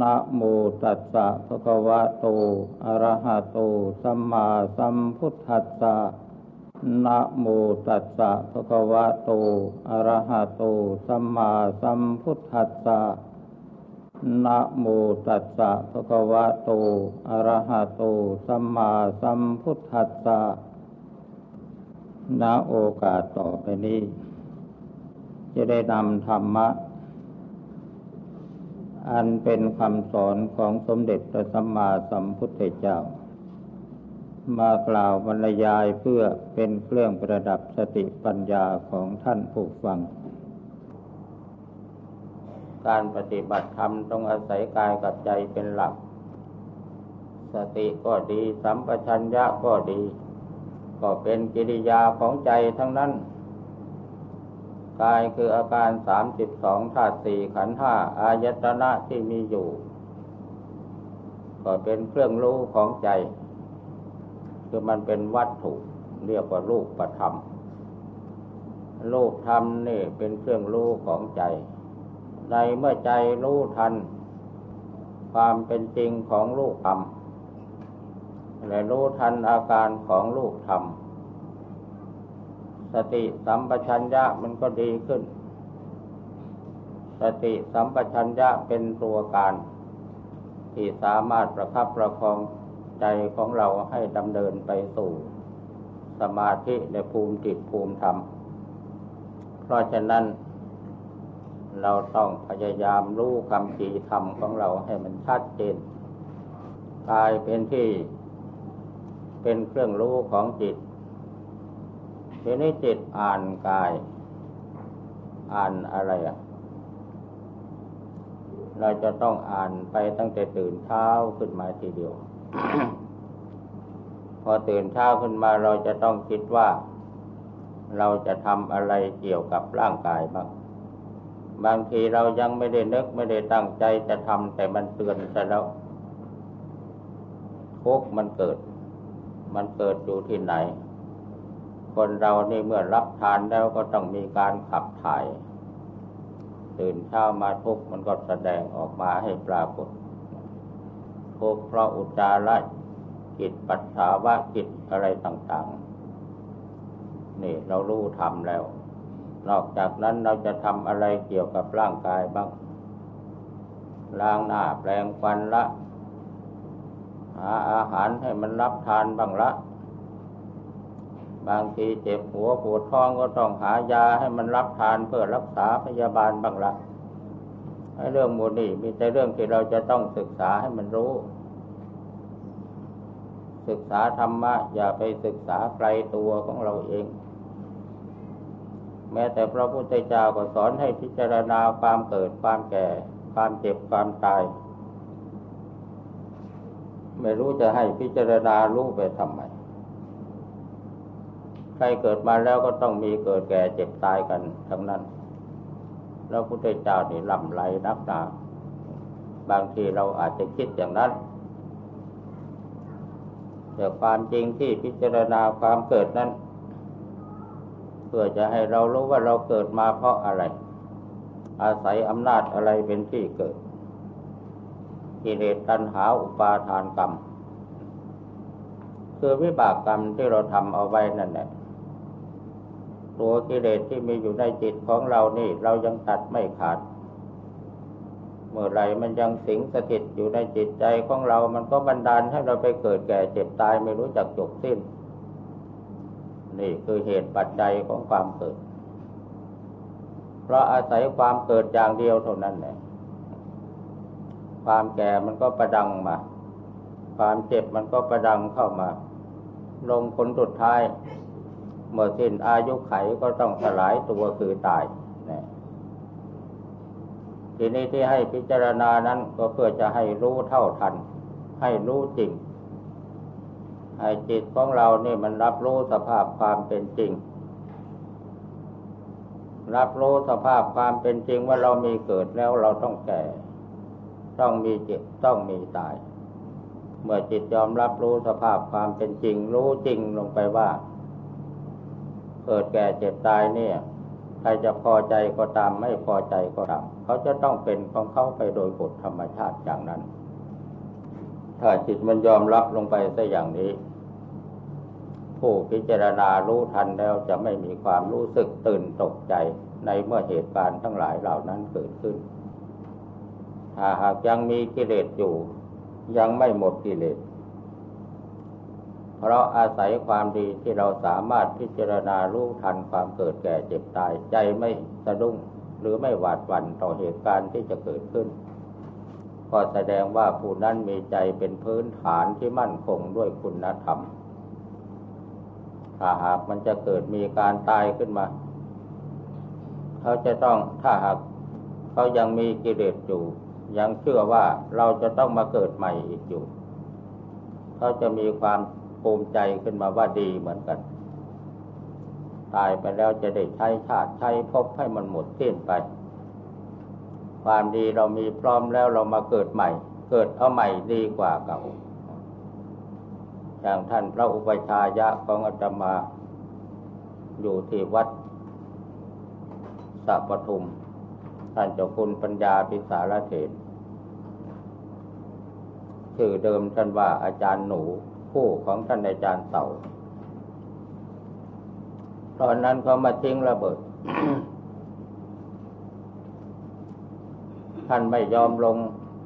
นะโมตัสสะภะคะวะโต อะระหะโต สัมมาสัมพุทธัสสะนะโมตัสสะภะคะวะโต อะระหะโต สัมมาสัมพุทธัสสะนะโมตัสสะภะคะวะโต อะระหะโต สัมมาสัมพุทธัสสะณโอกาสต่อไปนี้ จะได้นำธรรมะ อันเป็นคำสอนของสมเด็จพระสัมมาสัมพุทธเจ้า มากล่าวบรรยายเพื่อเป็นเครื่องประดับสติปัญญาของท่านผู้ฟัง การปฏิบัติธรรมต้องอาศัยกายกับใจเป็นหลัก สติก็ดี สัมปชัญญะก็ดี ก็เป็นกิริยาของใจทั้งนั้น กายคืออาการสามสิบสองธาตุสี่ขันธ์ห้าอายตนะที่มีอยู่ ก็เป็นเครื่องรู้ของใจ คือมันเป็นวัตถุ เรียกว่ารูปประธรรมรูปธรรมนี่เป็นเครื่องรู้ของใจ ในเมื่อใจรู้ทัน ความเป็นจริงของรูปธรรมและรู้ทันอาการของรูปธรรม สติสัมปชัญญะมันก็ดีขึ้น สติสัมปชัญญะเป็นตัวการ ที่สามารถประคับประคองใจของเราให้ดำเนินไปสู่ สมาธิในภูมิจิตภูมิธรรม เพราะฉะนั้น เราต้องพยายามรู้คำจีธรรมของเราให้มันชัดเจนกายเป็นที่เป็นเครื่องรู้ของจิต ทีนี้จิตอ่านกาย อ่านอะไรอะ เราจะต้องอ่านไปตั้งแต่ตื่นเช้าขึ้นมาทีเดียว พอตื่นเช้าขึ้นมาเราจะต้องคิดว่า เราจะทำอะไรเกี่ยวกับร่างกายบ้าง บางทีเรายังไม่ได้นึกไม่ได้ตั้งใจจะทำแต่มันเตือนซะแล้วทุกมันเกิด มันเกิดอยู่ที่ไหน คนเรานี่เมื่อรับทานแล้วก็ต้องมีการขับถ่าย ตื่นเช้ามาทุกมันก็แสดงออกมาให้ปรากฏทุกเพราะอุจจาระจิตปัสสาวะจิตอะไรต่างๆ นี่เรารู้ทำแล้ว นอกจากนั้นเราจะทำอะไรเกี่ยวกับร่างกายบ้าง ล้างหน้าแปรงฟันละ หาอาหารให้มันรับทานบ้างละ บางทีเจ็บหัวปวดท้องก็ต้องหายาให้มันรับทานเพื่อรักษาพยาบาลบ้างละให้เรื่องมูนี่มีแต่เรื่องที่เราจะต้องศึกษาให้มันรู้ ศึกษาธรรมะ อย่าไปศึกษาไกลตัวของเราเอง แม้แต่พระพุทธเจ้าก็สอนให้พิจารณาความเกิดความแก่ ความเจ็บความตาย ไม่รู้จะให้พิจารณารู้ไปทำไม ใครเกิดมาแล้วก็ต้องมีเกิดแก่เจ็บตายกันทั้งนั้น แล้วพุทธเจ้านี่ลำไรนักหนาบางทีเราอาจจะคิดอย่างนั้น แต่ความจริงที่พิจารณาความเกิดนั้น เพื่อจะให้เรารู้ว่าเราเกิดมาเพราะอะไร อาศัยอำนาจอะไรเป็นที่เกิดกิเลสตัณหาอุปาทานกรรม คือวิบากกรรมที่เราทำเอาไว้นั่นแหละ ตัวกิเลสที่มีอยู่ในจิตของเรานี่ เรายังตัดไม่ขาด เมื่อไรมันยังสิงสถิตอยู่ในจิตใจของเรา มันก็บันดาลให้เราไปเกิดแก่เจ็บตายไม่รู้จักจบสิ้น นี่คือเหตุปัจจัยของความเกิด เพราะอาศัยความเกิดอย่างเดียวเท่านั้นแหละความแก่มันก็ประดังมา ความเจ็บมันก็ประดังเข้ามา ลงผลสุดท้าย เมื่อสิ้นอายุไขก็ต้องสลายตัวคือตายนะทีนี้ที่ให้พิจารณานั้นก็เพื่อจะให้รู้เท่าทัน ให้รู้จริง ให้จิตของเรานี่มันรับรู้สภาพความเป็นจริง รับรู้สภาพความเป็นจริงว่าเรามีเกิดแล้วเราต้องแก่ ต้องมีเจ็บต้องมีตาย เมื่อจิตยอมรับรู้สภาพความเป็นจริง รู้จริงลงไปว่า เกิดแก่เจ็บตายเนี่ย ใครจะพอใจก็ตามไม่พอใจก็ตามเขาจะต้องเป็นของเขาไปโดยกฎธรรมชาติอย่างนั้น ถ้าจิตมันยอมรับลงไปซะอย่างนี้ ผู้พิจารณารู้ทันแล้วจะไม่มีความรู้สึกตื่นตกใจในเมื่อเหตุการณ์ทั้งหลายเหล่านั้นเกิดขึ้น ถ้าหากยังมีกิเลสอยู่ ยังไม่หมดกิเลส เพราะอาศัยความดีที่เราสามารถพิจารณารู้ทันความเกิดแก่เจ็บตายใจไม่สะดุ้งหรือไม่หวาดหวั่นต่อเหตุการณ์ที่จะเกิดขึ้น ก็แสดงว่าผู้นั้นมีใจเป็นพื้นฐานที่มั่นคงด้วยคุณธรรม ถ้าหากมันจะเกิดมีการตายขึ้นมา เขาจะต้องถ้าหากเขายังมีกิเลสอยู่ ยังเชื่อว่าเราจะต้องมาเกิดใหม่อีกอยู่ เขาจะมีความ ภูมิใจขึ้นมาว่าดีเหมือนกัน ตายไปแล้วจะได้ใช้ชาติใช้พบให้มันหมดสิ้นไป ความดีเรามีพร้อมแล้วเรามาเกิดใหม่ เกิดเอาใหม่ดีกว่าเก่าอย่างท่านพระอุปชายะของอาตมา อยู่ที่วัดสัปทุม ท่านเจ้าคุณปัญญาปิสารเถรชื่อเดิมท่านว่าอาจารย์หนู คู่ของท่านอาจารย์เต่า ตอนนั้นเขามาทิ้งระเบิด ท่านไม่ยอมลง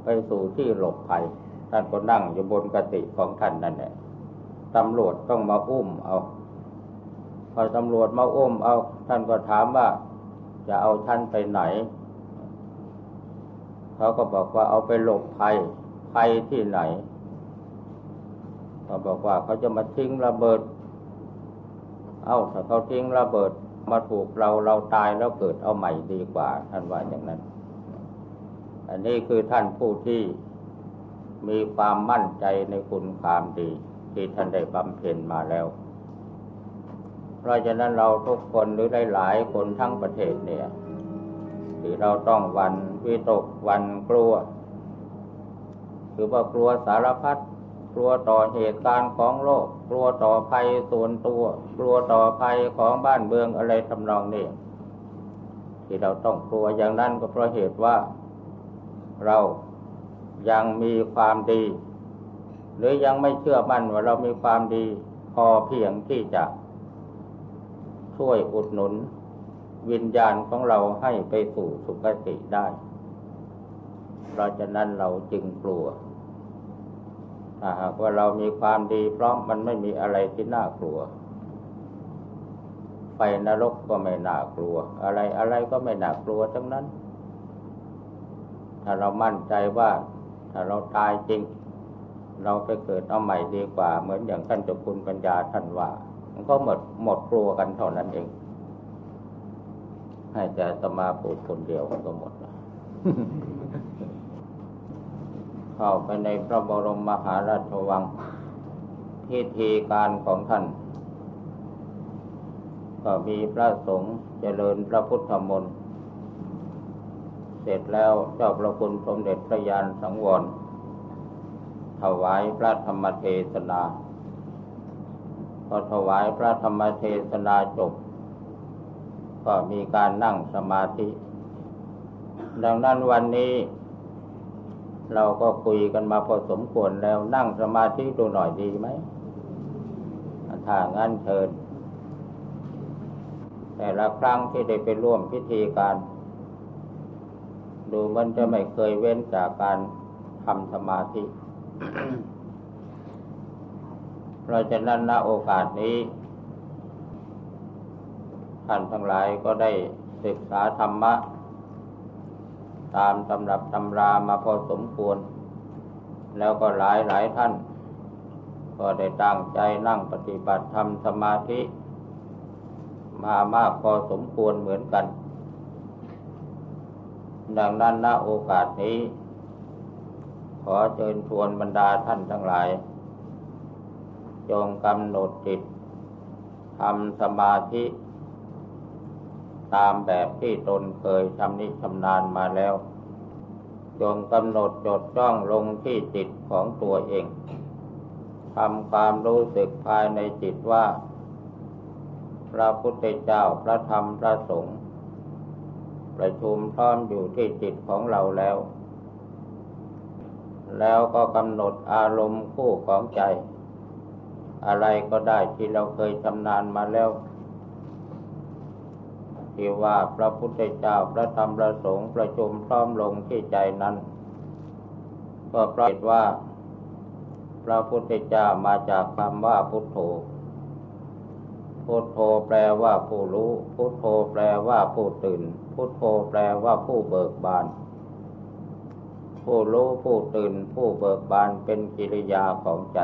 ไปสู่ที่หลบภัย ท่านก็นั่งอยู่บนกติของท่านนั่นแหละตำรวจต้องมาอุ้มเอา พอตำรวจมาอุ้มเอา ท่านก็ถามว่าจะเอาท่านไปไหน เขาก็บอกว่าเอาไปหลบภัยภัยที่ไหน เขาบอกว่าเขาจะมาทิ้งระเบิด เอา้าถ้าเขาทิ้งระเบิดมาถูกเราเราตายแล้วเกิดเอาใหม่ดีกว่า ท่านว่าอย่างนั้น อันนี้คือท่านผู้ที่มีความมั่นใจในคุณความดี ที่ท่านได้บำเพ็ญมาแล้ว เพราะฉะนั้นเราทุกคนหรือได้หลายคนทั้งประเทศเนี่ยที่เราต้องวันวิตกวันกลัว คือว่ากลัวสารพัด กลัวต่อเหตุการณ์ของโลก กลัวต่อภัยส่วนตัว กลัวต่อภัยของบ้านเมืองอะไรทำนองนี้ที่เราต้องกลัวอย่างนั้นก็เพราะเหตุว่า เรายังมีความดี หรือยังไม่เชื่อมั่นว่าเรามีความดี พอเพียงที่จะช่วยอุดหนุน วิญญาณของเราให้ไปสู่สุคติได้ เพราะฉะนั้นเราจึงกลัว ถ้าหากว่าเรามีความดีพร้อมมันไม่มีอะไรที่น่ากลัว ไฟนรกก็ไม่น่ากลัว อะไรอะไรก็ไม่น่ากลัวทั้งนั้น ถ้าเรามั่นใจว่า ถ้าเราตายจริง เราไปเกิดเอาใหม่ดีกว่า เหมือนอย่างท่านเจ้าคุณปัญญาท่านว่า มันก็หมดหมดกลัวกันเท่านั้นเอง ให้แต่สมาพูดคนเดียวก็หมด เข้าไปในพระบรมมหาราชวังพิธีการของท่าน ก็มีพระสงฆ์เจริญพระพุทธมนต์เสร็จแล้วเจ้าพระคุณสมเด็จพระยานสังวร ถวายพระธรรมเทศนา พอถวายพระธรรมเทศนาจบ ก็มีการนั่งสมาธิ ดังนั้นวันนี้ เราก็คุยกันมาพอสมควรแล้วนั่งสมาธิดูหน่อยดีไหมถ้างั้นเชิญ แต่ละครั้งที่ได้ไปร่วมพิธีการ ดูมันจะไม่เคยเว้นจากการทำสมาธิเพราะฉะนั้นณโอกาสนี้ท่านทั้งหลายก็ได้ศึกษาธรรมะ ตามตำรับตำรามาพอสมควร แล้วก็หลายหลายท่าน ก็ได้ตั้งใจนั่งปฏิบัติธรรมสมาธิ มามากพอสมควรเหมือนกัน ดังนั้นณโอกาสนี้ ขอเชิญชวนบรรดาท่านทั้งหลาย จงกำหนดจิตทำสมาธิ ตามแบบที่ตนเคยชำนิชำนาญมาแล้ว จงกำหนดจดจ้องลงที่จิตของตัวเองทำความรู้สึกภายในจิตว่า พระพุทธเจ้าพระธรรมพระสงฆ์ประชุมพร้อมอยู่ที่จิตของเราแล้ว แล้วก็กำหนดอารมณ์คู่ของใจ อะไรก็ได้ที่เราเคยชำนาญมาแล้ว ที่ว่าพระพุทธเจ้าพระธรรมพระสงฆ์ประชุมพร้อมลงที่ใจนั้น ก็ปรากฏว่า พระพุทธเจ้ามาจากคำว่าพุทโธพุทโธแปลว่าผู้รู้ พุทโธแปลว่าผู้ตื่น พุทโธแปลว่าผู้เบิกบาน ผู้รู้ผู้ตื่น ผู้เบิกบานเป็นกิริยาของใจ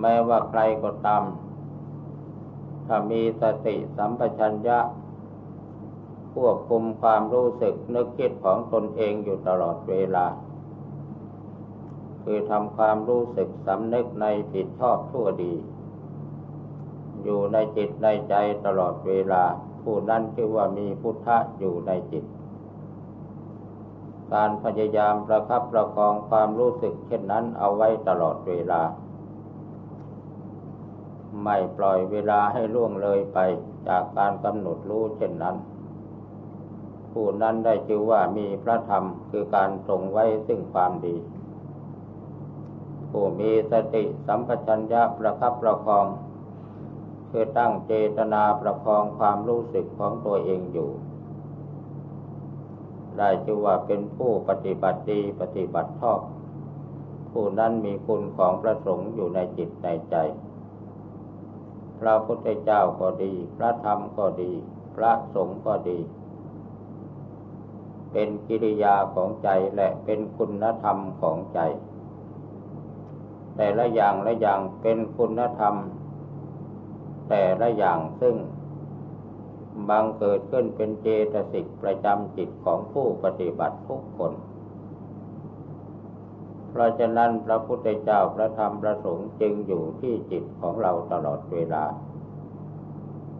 แม้ว่าใครก็ตาม ถ้ามีสติสัมปชัญญะควบคุมความรู้สึกนึกคิดของตนเองอยู่ตลอดเวลา คือทำความรู้สึกสำนึกในผิดชอบทั่วดี อยู่ในจิตในใจตลอดเวลา ผู้นั้นคือว่ามีพุทธะอยู่ในจิต การพยายามประคับประคองความรู้สึกเช่นนั้นเอาไว้ตลอดเวลา ไม่ปล่อยเวลาให้ล่วงเลยไปจากการกำหนดรู้เช่นนั้น ผู้นั้นได้ชื่อว่ามีพระธรรมคือการทรงไว้ซึ่งความดี ผู้มีสติสัมปชัญญะประคับประคอง คือตั้งเจตนาประคองความรู้สึกของตัวเองอยู่ ได้ชื่อว่าเป็นผู้ปฏิบัติดีปฏิบัติชอบ ผู้นั้นมีคุณของพระสงฆ์อยู่ในจิตในใจ พระพุทธเจ้าก็ดี พระธรรมก็ดี พระสงฆ์ก็ดี เป็นกิริยาของใจและเป็นคุณธรรมของใจ แต่ละอย่างละอย่างเป็นคุณธรรม แต่ละอย่างซึ่งบางเกิดขึ้นเป็นเจตสิกประจำจิตของผู้ปฏิบัติทุกคน เพราะฉะนั้นพระพุทธเจ้าพระธรรมพระสงฆ์จึงอยู่ที่จิตของเราตลอดเวลา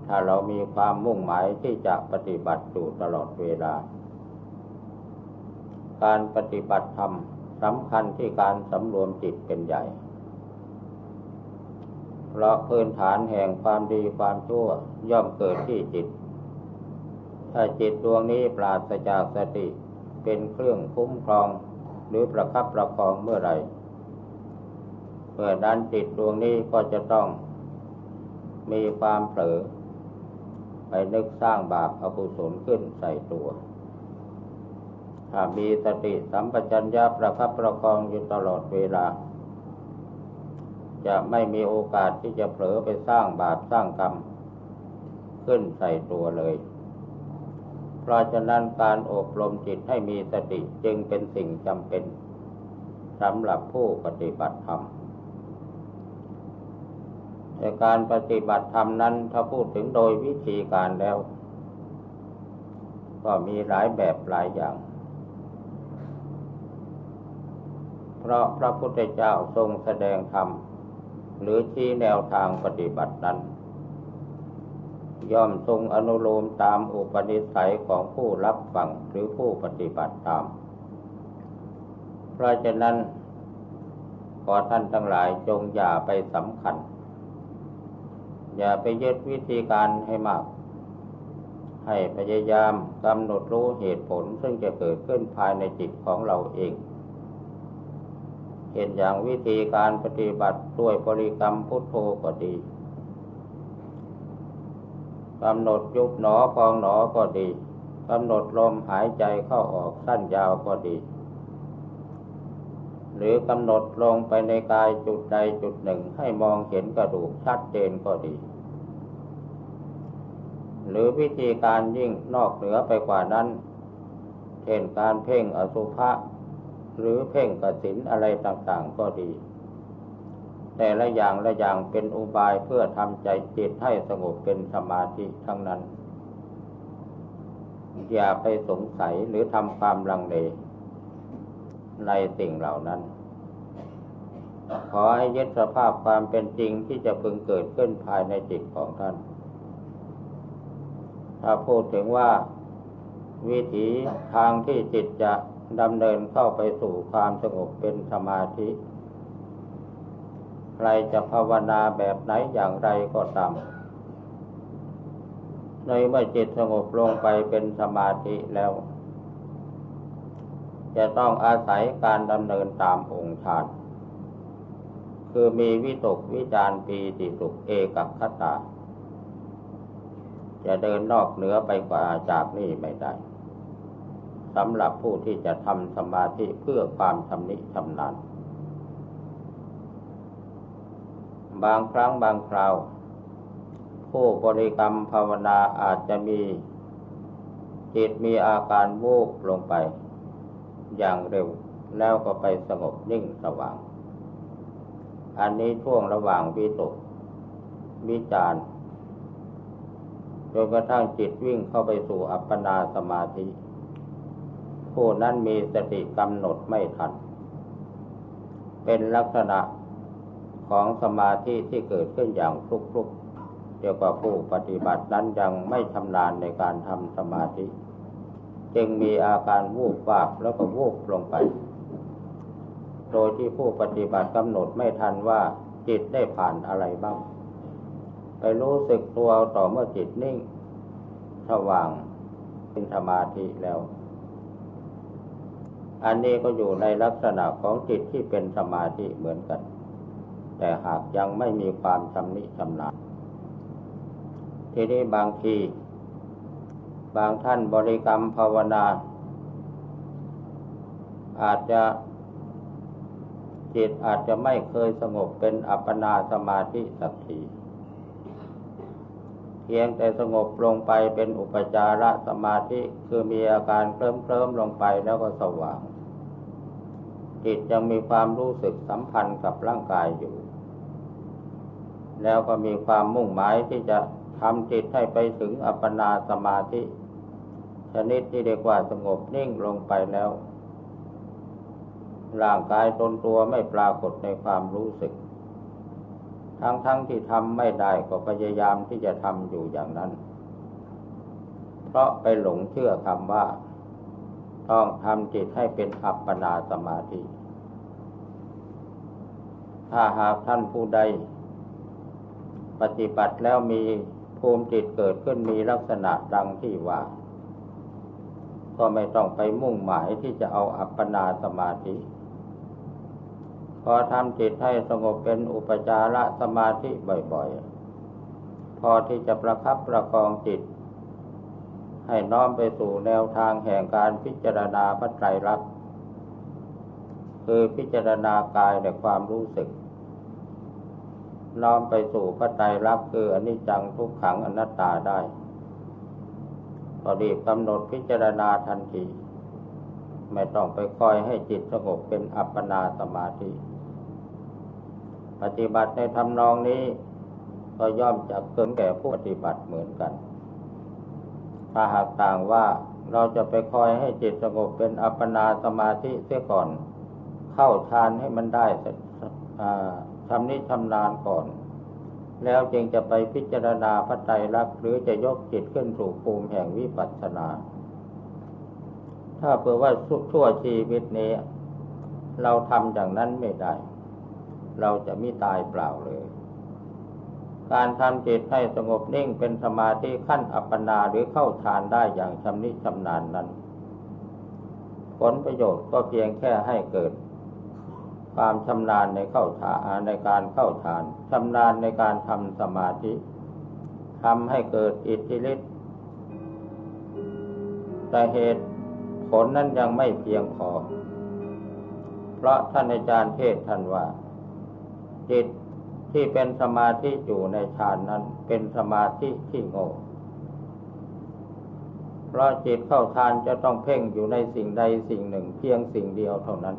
ถ้าเรามีความมุ่งหมายที่จะปฏิบัติอยู่ตลอดเวลา การปฏิบัติธรรมสำคัญที่การสำรวมจิตเป็นใหญ่ เพราะพื้นฐานแห่งความดีความชั่วย่อมเกิดที่จิต ถ้าจิตดวงนี้ปราศจากสติเป็นเครื่องคุ้มครอง หรือประคับประคองเมื่อไรเมื่อนั้นจิตดวงนี้ก็จะต้องมีความเผลอไปนึกสร้างบาปอกุศลขึ้นใส่ตัว ถ้ามีสติสัมปชัญญะประคับประคองอยู่ตลอดเวลา จะไม่มีโอกาสที่จะเผลอไปสร้างบาปสร้างกรรม ขึ้นใส่ตัวเลย เพราะฉะนั้นการอบรมจิตให้มีสติจึงเป็นสิ่งจำเป็นสำหรับผู้ปฏิบัติธรรมแต่การปฏิบัติธรรมนั้นถ้าพูดถึงโดยวิธีการแล้ว ก็มีหลายแบบหลายอย่าง เพราะพระพุทธเจ้าทรงแสดงธรรมหรือชี้แนวทางปฏิบัตินั้น ย่อมทรงอนุโลมตามอุปนิสัยของผู้รับฟังหรือผู้ปฏิบัติตาม เพราะฉะนั้น ขอท่านทั้งหลายจงอย่าไปสำคัญ อย่าไปยึดวิธีการให้มาก ให้พยายามกำหนดรู้เหตุผลซึ่งจะเกิดขึ้นภายในจิตของเราเองเห็นอย่างวิธีการปฏิบัติด้วยบริกรรมพุทโธก็ดี กำหนดยุบหนอพองหนอก็ดีกำหนดลมหายใจเข้าออกสั้นยาวก็ดี หรือกำหนดลงไปในกายจุดใดจุดหนึ่งให้มองเห็นกระดูกชัดเจนก็ดี หรือวิธีการยิ่งนอกเหนือไปกว่านั้น เช่นการเพ่งอสุภะหรือเพ่งกสินอะไรต่างๆก็ดี แต่ละอย่างละอย่างเป็นอุบายเพื่อทำใจจิตให้สงบเป็นสมาธิทั้งนั้น อย่าไปสงสัยหรือทำความลังเลในสิ่งเหล่านั้น ขอให้ยึดสภาพความเป็นจริงที่จะพึงเกิดขึ้นภายในจิตของท่าน ถ้าพูดถึงว่า วิถีทางที่จิตจะดำเนินเข้าไปสู่ความสงบเป็นสมาธิ รจะภาวนาแบบไหนอย่างไรก็ตาม ในเมื่อจิตสงบลงไปเป็นสมาธิแล้ว จะต้องอาศัยการดำเนินตามองค์ฌาน คือมีวิตกวิจารปีติสุขเอกับคตา จะเดินนอกเหนือไปกว่าจากนี้ไม่ได้สำหรับผู้ที่จะทำสมาธิเพื่อความชำนิชำนาญ บางครั้งบางคราว ผู้บริกรรมภาวนาอาจจะมีจิตมีอาการวูบลงไป อย่างเร็วแล้วก็ไปสงบนิ่งสว่าง อันนี้ช่วงระหว่างวิตกวิจารจนกระทั่งจิตวิ่งเข้าไปสู่อัปปนาสมาธิ ผู้นั้นมีสติกำหนดไม่ทัน เป็นลักษณะ ของสมาธิที่เกิดขึ้นอย่างคลุกๆเดียวกับผู้ปฏิบัตินั้นยังไม่ชำนาญในการทำสมาธิ จึงมีอาการวูบวาบแล้วก็วูบลงไป โดยที่ผู้ปฏิบัติกำหนดไม่ทันว่าจิตได้ผ่านอะไรบ้าง ไปรู้สึกตัวต่อเมื่อจิตนิ่งสว่างเป็นสมาธิแล้ว อันนี้ก็อยู่ในลักษณะของจิตที่เป็นสมาธิเหมือนกัน แต่หากยังไม่มีความชำนิชำนาญทีนี้บางที บางท่านบริกรรมภาวนา อาจจะจิตอาจจะไม่เคยสงบเป็นอัปปนาสมาธิสักทีเพียงแต่สงบลงไปเป็นอุปจารสมาธิคือมีอาการเคลิ้มเคลิ้มลงไปแล้วก็สว่าง จิตยังมีความรู้สึกสัมพันธ์กับร่างกายอยู่ แล้วก็มีความมุ่งหมายที่จะทำจิตให้ไปถึงอัปปนาสมาธิ ชนิดที่เรียกว่าสงบนิ่งลงไปแล้ว ร่างกายตนตัวไม่ปรากฏในความรู้สึก ทั้งๆทที่ทำไม่ได้ก็พยายามที่จะทำอยู่อย่างนั้น เพราะไปหลงเชื่อคำว่า ต้องทำจิตให้เป็นอัปปนาสมาธิ ถ้าหากท่านผู้ใด ปฏิบัติแล้วมีภูมิจิตเกิดขึ้นมีลักษณะดังที่ว่า ก็ไม่ต้องไปมุ่งหมายที่จะเอาอัปปนาสมาธิ พอทำจิตให้สงบเป็นอุปจารสมาธิบ่อยๆ พอที่จะประคับประคองจิต ให้น้อมไปสู่แนวทางแห่งการพิจารณาพระไตรลักษณ์คือพิจารณากายในความรู้สึก น้อมไปสู่พระไตรลักษณ์คืออนิจจังทุกขังอนัตตาได้ก็รีบกำหนดพิจารณาทันที ไม่ต้องไปคอยให้จิตสงบเป็นอัปปนาสมาธิ ปฏิบัติในทำนองนี้ ก็ย่อมจะเกินแก่ผู้ปฏิบัติเหมือนกัน ถ้าหากต่างว่าเราจะไปคอยให้จิตสงบเป็นอัปปนาสมาธิเสียก่อน เข้าฌานให้มันได้ ทำนี้ทำนานก่อน แล้วจึงจะไปพิจารณาพระไตรลักษณ์หรือจะยกจิตขึ้นสู่ภูมิแห่งวิปัสสนา ถ้าเผื่อว่าชั่วชีวิตนี้ เราทำอย่างนั้นไม่ได้ เราจะไม่ตายเปล่าเลย การทำจิตให้สงบนิ่งเป็นสมาธิขั้นอัปปนาหรือเข้าฌานได้อย่างชำนิชำนาญนั้น ผลประโยชน์ก็เพียงแค่ให้เกิด ความชำนาญในเข้าฌานในการเข้าฌานชำนาญในการทำสมาธิทำให้เกิดอิทธิฤทธิ์แต่เหตุผลนั้นยังไม่เพียงพอ เพราะท่านอาจารย์เทศท่านว่า จิตที่เป็นสมาธิอยู่ในฌานนั้นเป็นสมาธิที่โง่เพราะจิตเข้าฌานจะต้องเพ่งอยู่ในสิ่งใดสิ่งหนึ่งเพียงสิ่งเดียวเท่านั้น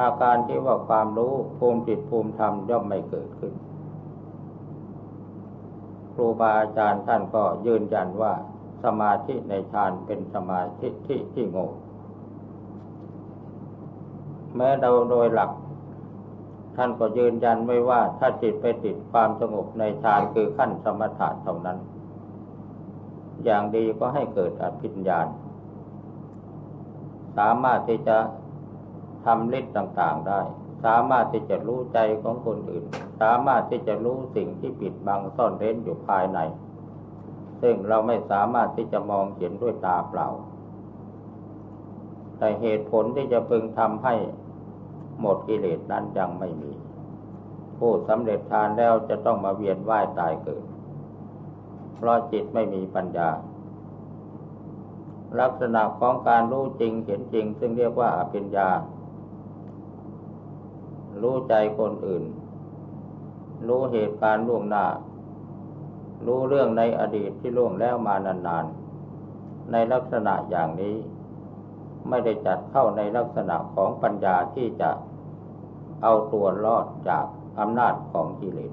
อาการที่ว่าความรู้ภูมิจิตภูมิธรรมย่อมไม่เกิดขึ้น ครูบาอาจารย์ท่านก็ยืนยันว่าสมาธิในฌานเป็นสมาธิที่ที่โง่แม้เราโดยหลัก ท่านก็ยืนยันไว้ว่าถ้าจิตไปติดความสงบในฌานคือขั้นสมถะเท่านั้น อย่างดีก็ให้เกิดอภิญญาสามารถที่จะ ทำฤทธิ์ต่างๆได้ สามารถที่จะรู้ใจของคนอื่น สามารถที่จะรู้สิ่งที่ปิดบังซ่อนเร้นอยู่ภายใน ซึ่งเราไม่สามารถที่จะมองเห็นด้วยตาเปล่า แต่เหตุผลที่จะพึงทำให้หมดกิเลสนั้นยังไม่มี ผู้สำเร็จทานแล้วจะต้องมาเวียนว่ายตายเกิด เพราะจิตไม่มีปัญญาลักษณะของการรู้จริงเห็นจริง ซึ่งเรียกว่าอภิญญา รู้ใจคนอื่น รู้เหตุการณ์ล่วงหน้า รู้เรื่องในอดีตที่ล่วงแล้วมานานๆ ในลักษณะอย่างนี้ ไม่ได้จัดเข้าในลักษณะของปัญญาที่จะเอาตัวรอดจากอำนาจของกิเลส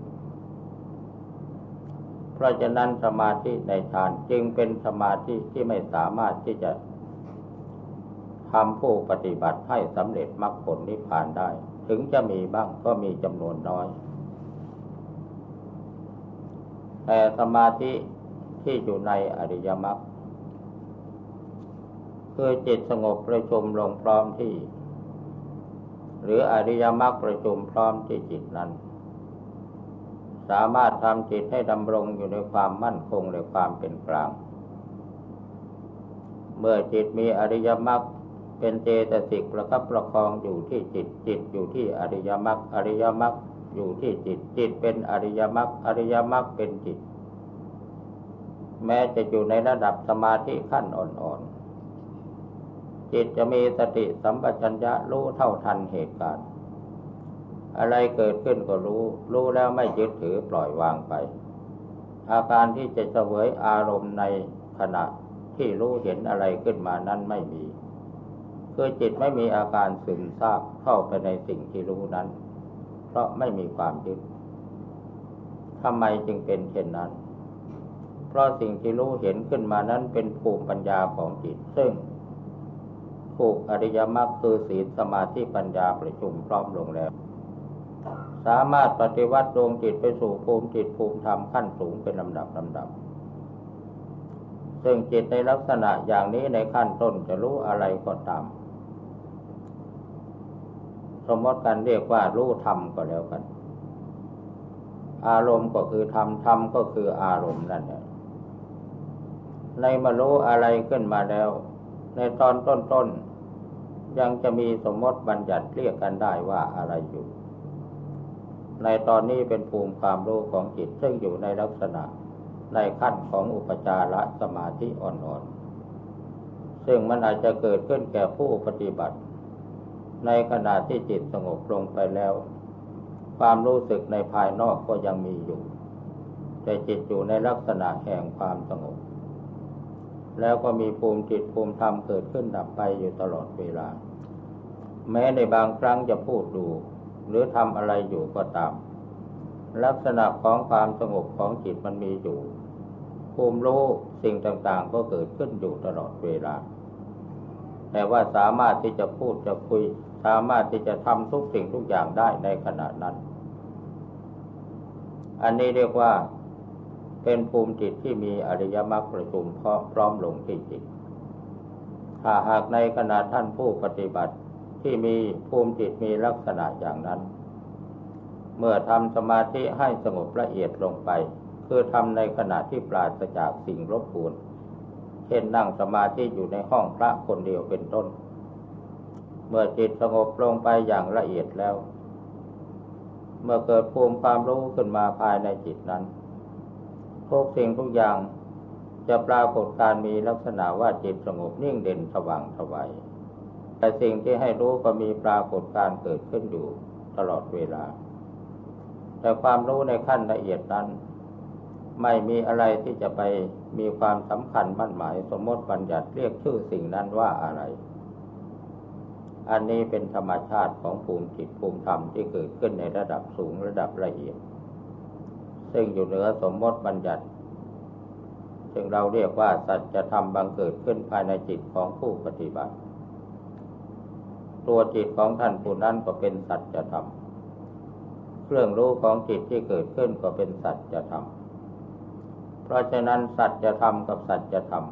เพราะฉะนั้นสมาธิในฌานจึงเป็นสมาธิที่ไม่สามารถที่จะทำผู้ปฏิบัติให้สำเร็จมรรคผลนิพพานได้ ถึงจะมีบ้างก็มีจำนวนน้อย แต่สมาธิที่อยู่ในอริยมรรคคือจิตสงบประชุมลงพร้อมที่ หรืออริยมรรคประชุมพร้อมที่จิตนั้น สามารถทำจิตให้ดำรงอยู่ในความมั่นคงในความเป็นกลาง เมื่อจิตมีอริยมรรค เป็นเจตสิกประคับประคองอยู่ที่จิตจิตอยู่ที่อริยมรรคอริยมรรคอยู่ที่จิตจิตเป็นอริยมรรคอริยมรรคเป็นจิต แม้จะอยู่ในระดับสมาธิขั้นอ่อนๆ จิตจะมีสติสัมปชัญญะรู้เท่าทันเหตุการณ์ อะไรเกิดขึ้นก็รู้ รู้แล้วไม่ยึดถือปล่อยวางไป อาการที่จะเสวยอารมณ์ในขณะที่รู้เห็นอะไรขึ้นมานั้นไม่มี คือจิตไม่มีอาการซึมซาบเข้าไปในสิ่งที่รู้นั้น เพราะไม่มีความยึดทำไมจึงเป็นเช่นนั้น เพราะสิ่งที่รู้เห็นขึ้นมานั้นเป็นภูมิปัญญาของจิต ซึ่งผูกอริยมรรคคือศีลสมาธิปัญญาประชุมพร้อมลงแล้ว สามารถปฏิวัติดวงจิตไปสู่ภูมิจิตภูมิธรรมขั้นสูงเป็นลำดับลำดับ ซึ่งจิตในลักษณะอย่างนี้ในขั้นต้นจะรู้อะไรก็ตาม สมมติกันเรียกว่ารู้ธรรมก็แล้วกัน อารมณ์ก็คือธรรมธรรมก็คืออารมณ์นั่นแหละในมารู้อะไรขึ้นมาแล้ว ในตอนต้นๆยังจะมีสมมติบัญญัติเรียกกันได้ว่าอะไรอยู่ ในตอนนี้เป็นภูมิความรู้ของจิตซึ่งอยู่ในลักษณะในขั้นของอุปจารสมาธิอ่อนๆ ซึ่งมันอาจจะเกิดขึ้นแก่ผู้ปฏิบัติ ในขณะที่จิตสงบลงไปแล้ว ความรู้สึกในภายนอกก็ยังมีอยู่ แต่จิตอยู่ในลักษณะแห่งความสงบ แล้วก็มีภูมิจิตภูมิธรรมเกิดขึ้นดับไปอยู่ตลอดเวลา แม้ในบางครั้งจะพูดดู หรือทำอะไรอยู่ก็ตาม ลักษณะของความสงบของจิตมันมีอยู่ ภูมิรู้สิ่งต่างๆ ก็เกิดขึ้นอยู่ตลอดเวลาแต่ว่าสามารถที่จะพูดจะคุย สามารถที่จะทำทุกสิ่งทุกอย่างได้ในขณะนั้น อันนี้เรียกว่าเป็นภูมิจิตที่มีอริยมรรคประชุมพร้อมลงที่จิต ถ้าหากในขณะท่านผู้ปฏิบัติที่มีภูมิจิตมีลักษณะอย่างนั้น เมื่อทำสมาธิให้สงบละเอียดลงไป คือทำในขณะที่ปราศจากสิ่งรบกวน เช่นนั่งสมาธิอยู่ในห้องพระคนเดียวเป็นต้น เมื่อจิตสงบลงไปอย่างละเอียดแล้ว เมื่อเกิดภูมิความรู้ขึ้นมาภายในจิตนั้นทุกสิ่งทุกอย่างจะปรากฏการมีลักษณะว่าจิตสงบนิ่งเด่นสว่างสวัยแต่สิ่งที่ให้รู้ก็มีปรากฏการเกิดขึ้นอยู่ตลอดเวลา แต่ความรู้ในขั้นละเอียดนั้น ไม่มีอะไรที่จะไปมีความสำคัญมั่นหมายสมมติบัญญัติเรียกชื่อสิ่งนั้นว่าอะไร อันนี้เป็นธรรมชาติของภูมิจิตภูมิธรรมที่เกิดขึ้นในระดับสูงระดับละเอียด ซึ่งอยู่เหนือสมมติบัญญัติ ซึ่งเราเรียกว่าสัจธรรมบังเกิดขึ้นภายในจิตของผู้ปฏิบัติ ตัวจิตของท่านผู้นั้นก็เป็นสัจธรรมเครื่องรู้ของจิตที่เกิดขึ้นก็เป็นสัจธรรมเพราะฉะนั้นสัจธรรมกับสัจธรรม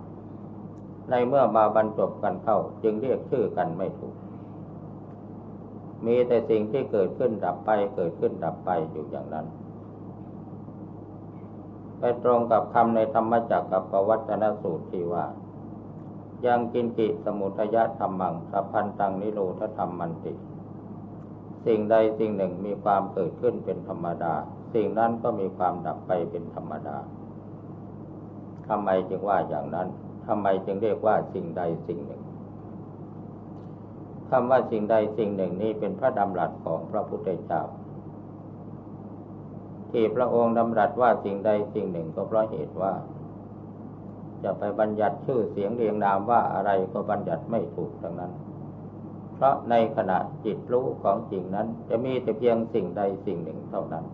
ในเมื่อมาบรรจบกันเข้าจึงเรียกชื่อกันไม่ถูก มีแต่สิ่งที่เกิดขึ้นดับไป เกิดขึ้นดับไปอยู่อย่างนั้น ไปตรงกับคำในธรรมจักรกับปวัตนสูตรที่ว่า ยังกินกิสมุทยะธรรมังสัพพันตังนิโรธธรรมมันติ สิ่งใดสิ่งหนึ่งมีความเกิดขึ้นเป็นธรรมดา สิ่งนั้นก็มีความดับไปเป็นธรรมดาทำไมจึงว่าอย่างนั้นทำไมจึงเรียกว่าสิ่งใดสิ่งหนึ่ง คำว่าสิ่งใดสิ่งหนึ่งนี้เป็นพระดำรัสของพระพุทธเจ้า ที่พระองค์ดำรัสว่าสิ่งใดสิ่งหนึ่งก็เพราะเหตุว่า จะไปบัญญัติชื่อเสียงเรียงนามว่าอะไรก็บัญญัติไม่ถูกทั้งนั้น เพราะในขณะจิตรู้ของจริงนั้น จะมีแต่เพียงสิ่งใดสิ่งหนึ่งเท่านั้น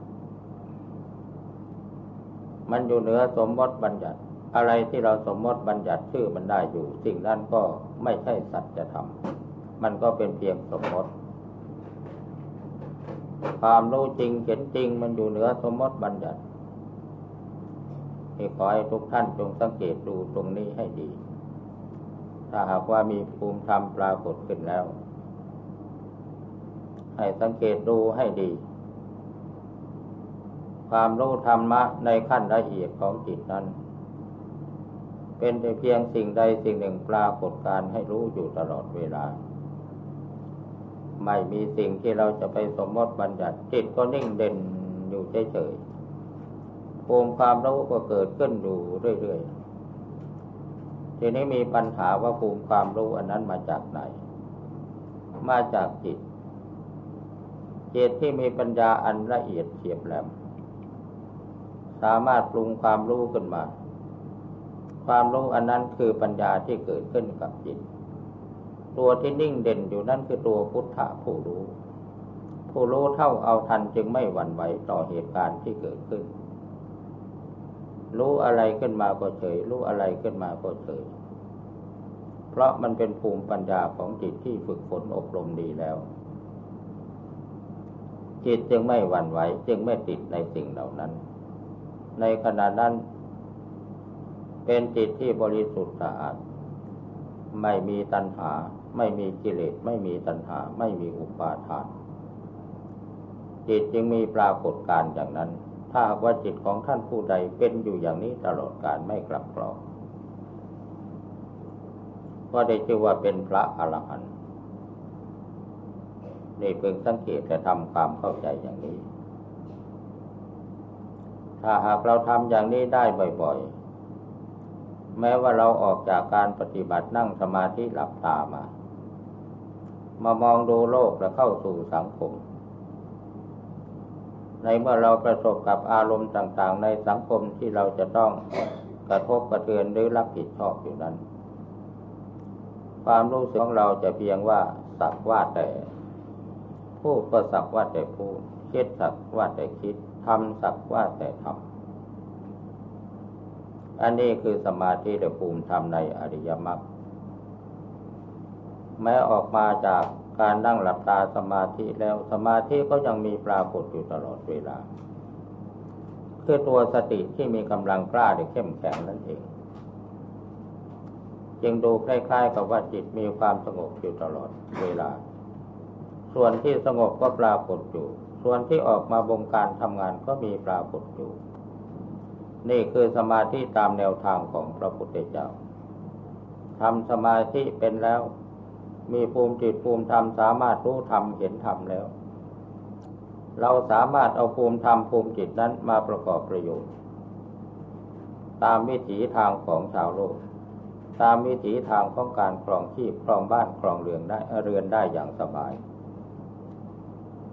มันอยู่เหนือสมมติบัญญัติอะไรที่เราสมมติบัญญัติชื่อมันได้อยู่ สิ่งนั้นก็ไม่ใช่สัจธรรม มันก็เป็นเพียงสมมติ ความรู้จริงเห็นจริงมันอยู่เหนือสมมติบัญญัติที่ขอให้ทุกท่านจงสังเกตดูตรงนี้ให้ดี ถ้าหากว่ามีภูมิธรรมปรากฏขึ้นแล้ว ให้สังเกตดูให้ดี ความรู้ธรรมะในขั้นละเอียดของจิตนั้น เป็นแต่เพียงสิ่งใดสิ่งหนึ่งปรากฏการให้รู้อยู่ตลอดเวลา ไม่มีสิ่งที่เราจะไปสมมติบัญญัติ จิตก็นิ่งเด่นอยู่เฉยๆภูมิความรู้ก็เกิดขึ้นอยู่เรื่อยๆ ทีนี้มีปัญหาว่าภูมิความรู้อันนั้นมาจากไหน มาจากจิต จิตที่มีปัญญาอันละเอียดเฉียบแหลม สามารถปรุงความรู้ขึ้นมา ความรู้อันนั้นคือปัญญาที่เกิดขึ้นกับจิต ตัวที่นิ่งเด่นอยู่นั่นคือตัวพุทธะผู้รู้ ผู้รู้เท่าเอาทันจึงไม่หวั่นไหวต่อเหตุการณ์ที่เกิดขึ้น รู้อะไรขึ้นมาก็เฉย รู้อะไรขึ้นมาก็เฉย เพราะมันเป็นภูมิปัญญาของจิตที่ฝึกฝนอบรมดีแล้ว จิตจึงไม่หวั่นไหวจึงไม่ติดในสิ่งเหล่านั้น ในขณะนั้นเป็นจิตที่บริสุทธิ์สะอาด ไม่มีตัณหา ไม่มีกิเลสไม่มีตัณหา ไม่มีอุปาทาน จิตจึงมีปรากฏการอย่างนั้น ถ้าว่าจิตของท่านผู้ใดเป็นอยู่อย่างนี้ตลอดการไม่กลับกรอกก็ได้ชื่อว่าเป็นพระอรหันต์นี่เพิ่งสังเกตและทำความเข้าใจอย่างนี้ ถ้าหากเราทำอย่างนี้ได้บ่อยๆ แม้ว่าเราออกจากการปฏิบัตินั่งสมาธิหลับตามา มามองดูโลกและเข้าสู่สังคม ในเมื่อเราประสบกับอารมณ์ต่างๆ ในสังคมที่เราจะต้องกระทบกระเทือนหรือรับผิดชอบอยู่นั้น ความรู้สึกของเราจะเพียงว่าสักว่าแต่ พูดก็สักว่าแต่พูดคิดสักว่าแต่คิดทำสักว่าแต่ทำอันนี้คือสมาธิและภูมิธรรมในอริยมรรค แม้ออกมาจากการนั่งหลับตาสมาธิแล้วสมาธิก็ยังมีปรากฏอยู่ตลอดเวลา คือตัวสติที่มีกำลังกล้าและเข้มแข็งนั่นเอง จึงดูคล้ายๆ กับว่าจิตมีความสงบอยู่ตลอดเวลา ส่วนที่สงบก็ปรากฏอยู่ ส่วนที่ออกมาบงการทำงานก็มีปรากฏอยู่ นี่คือสมาธิตามแนวทางของพระพุทธเจ้าทำสมาธิเป็นแล้ว มีภูมิจิตภูมิธรรมสามารถรู้ธรรมเห็นธรรมแล้ว เราสามารถเอาภูมิธรรมภูมิจิตนั้นมาประกอบประโยชน์ ตามวิถีทางของชาวโลก ตามวิถีทางของการครองชีพครองบ้านครองเรือนได้เรือนได้อย่างสบาย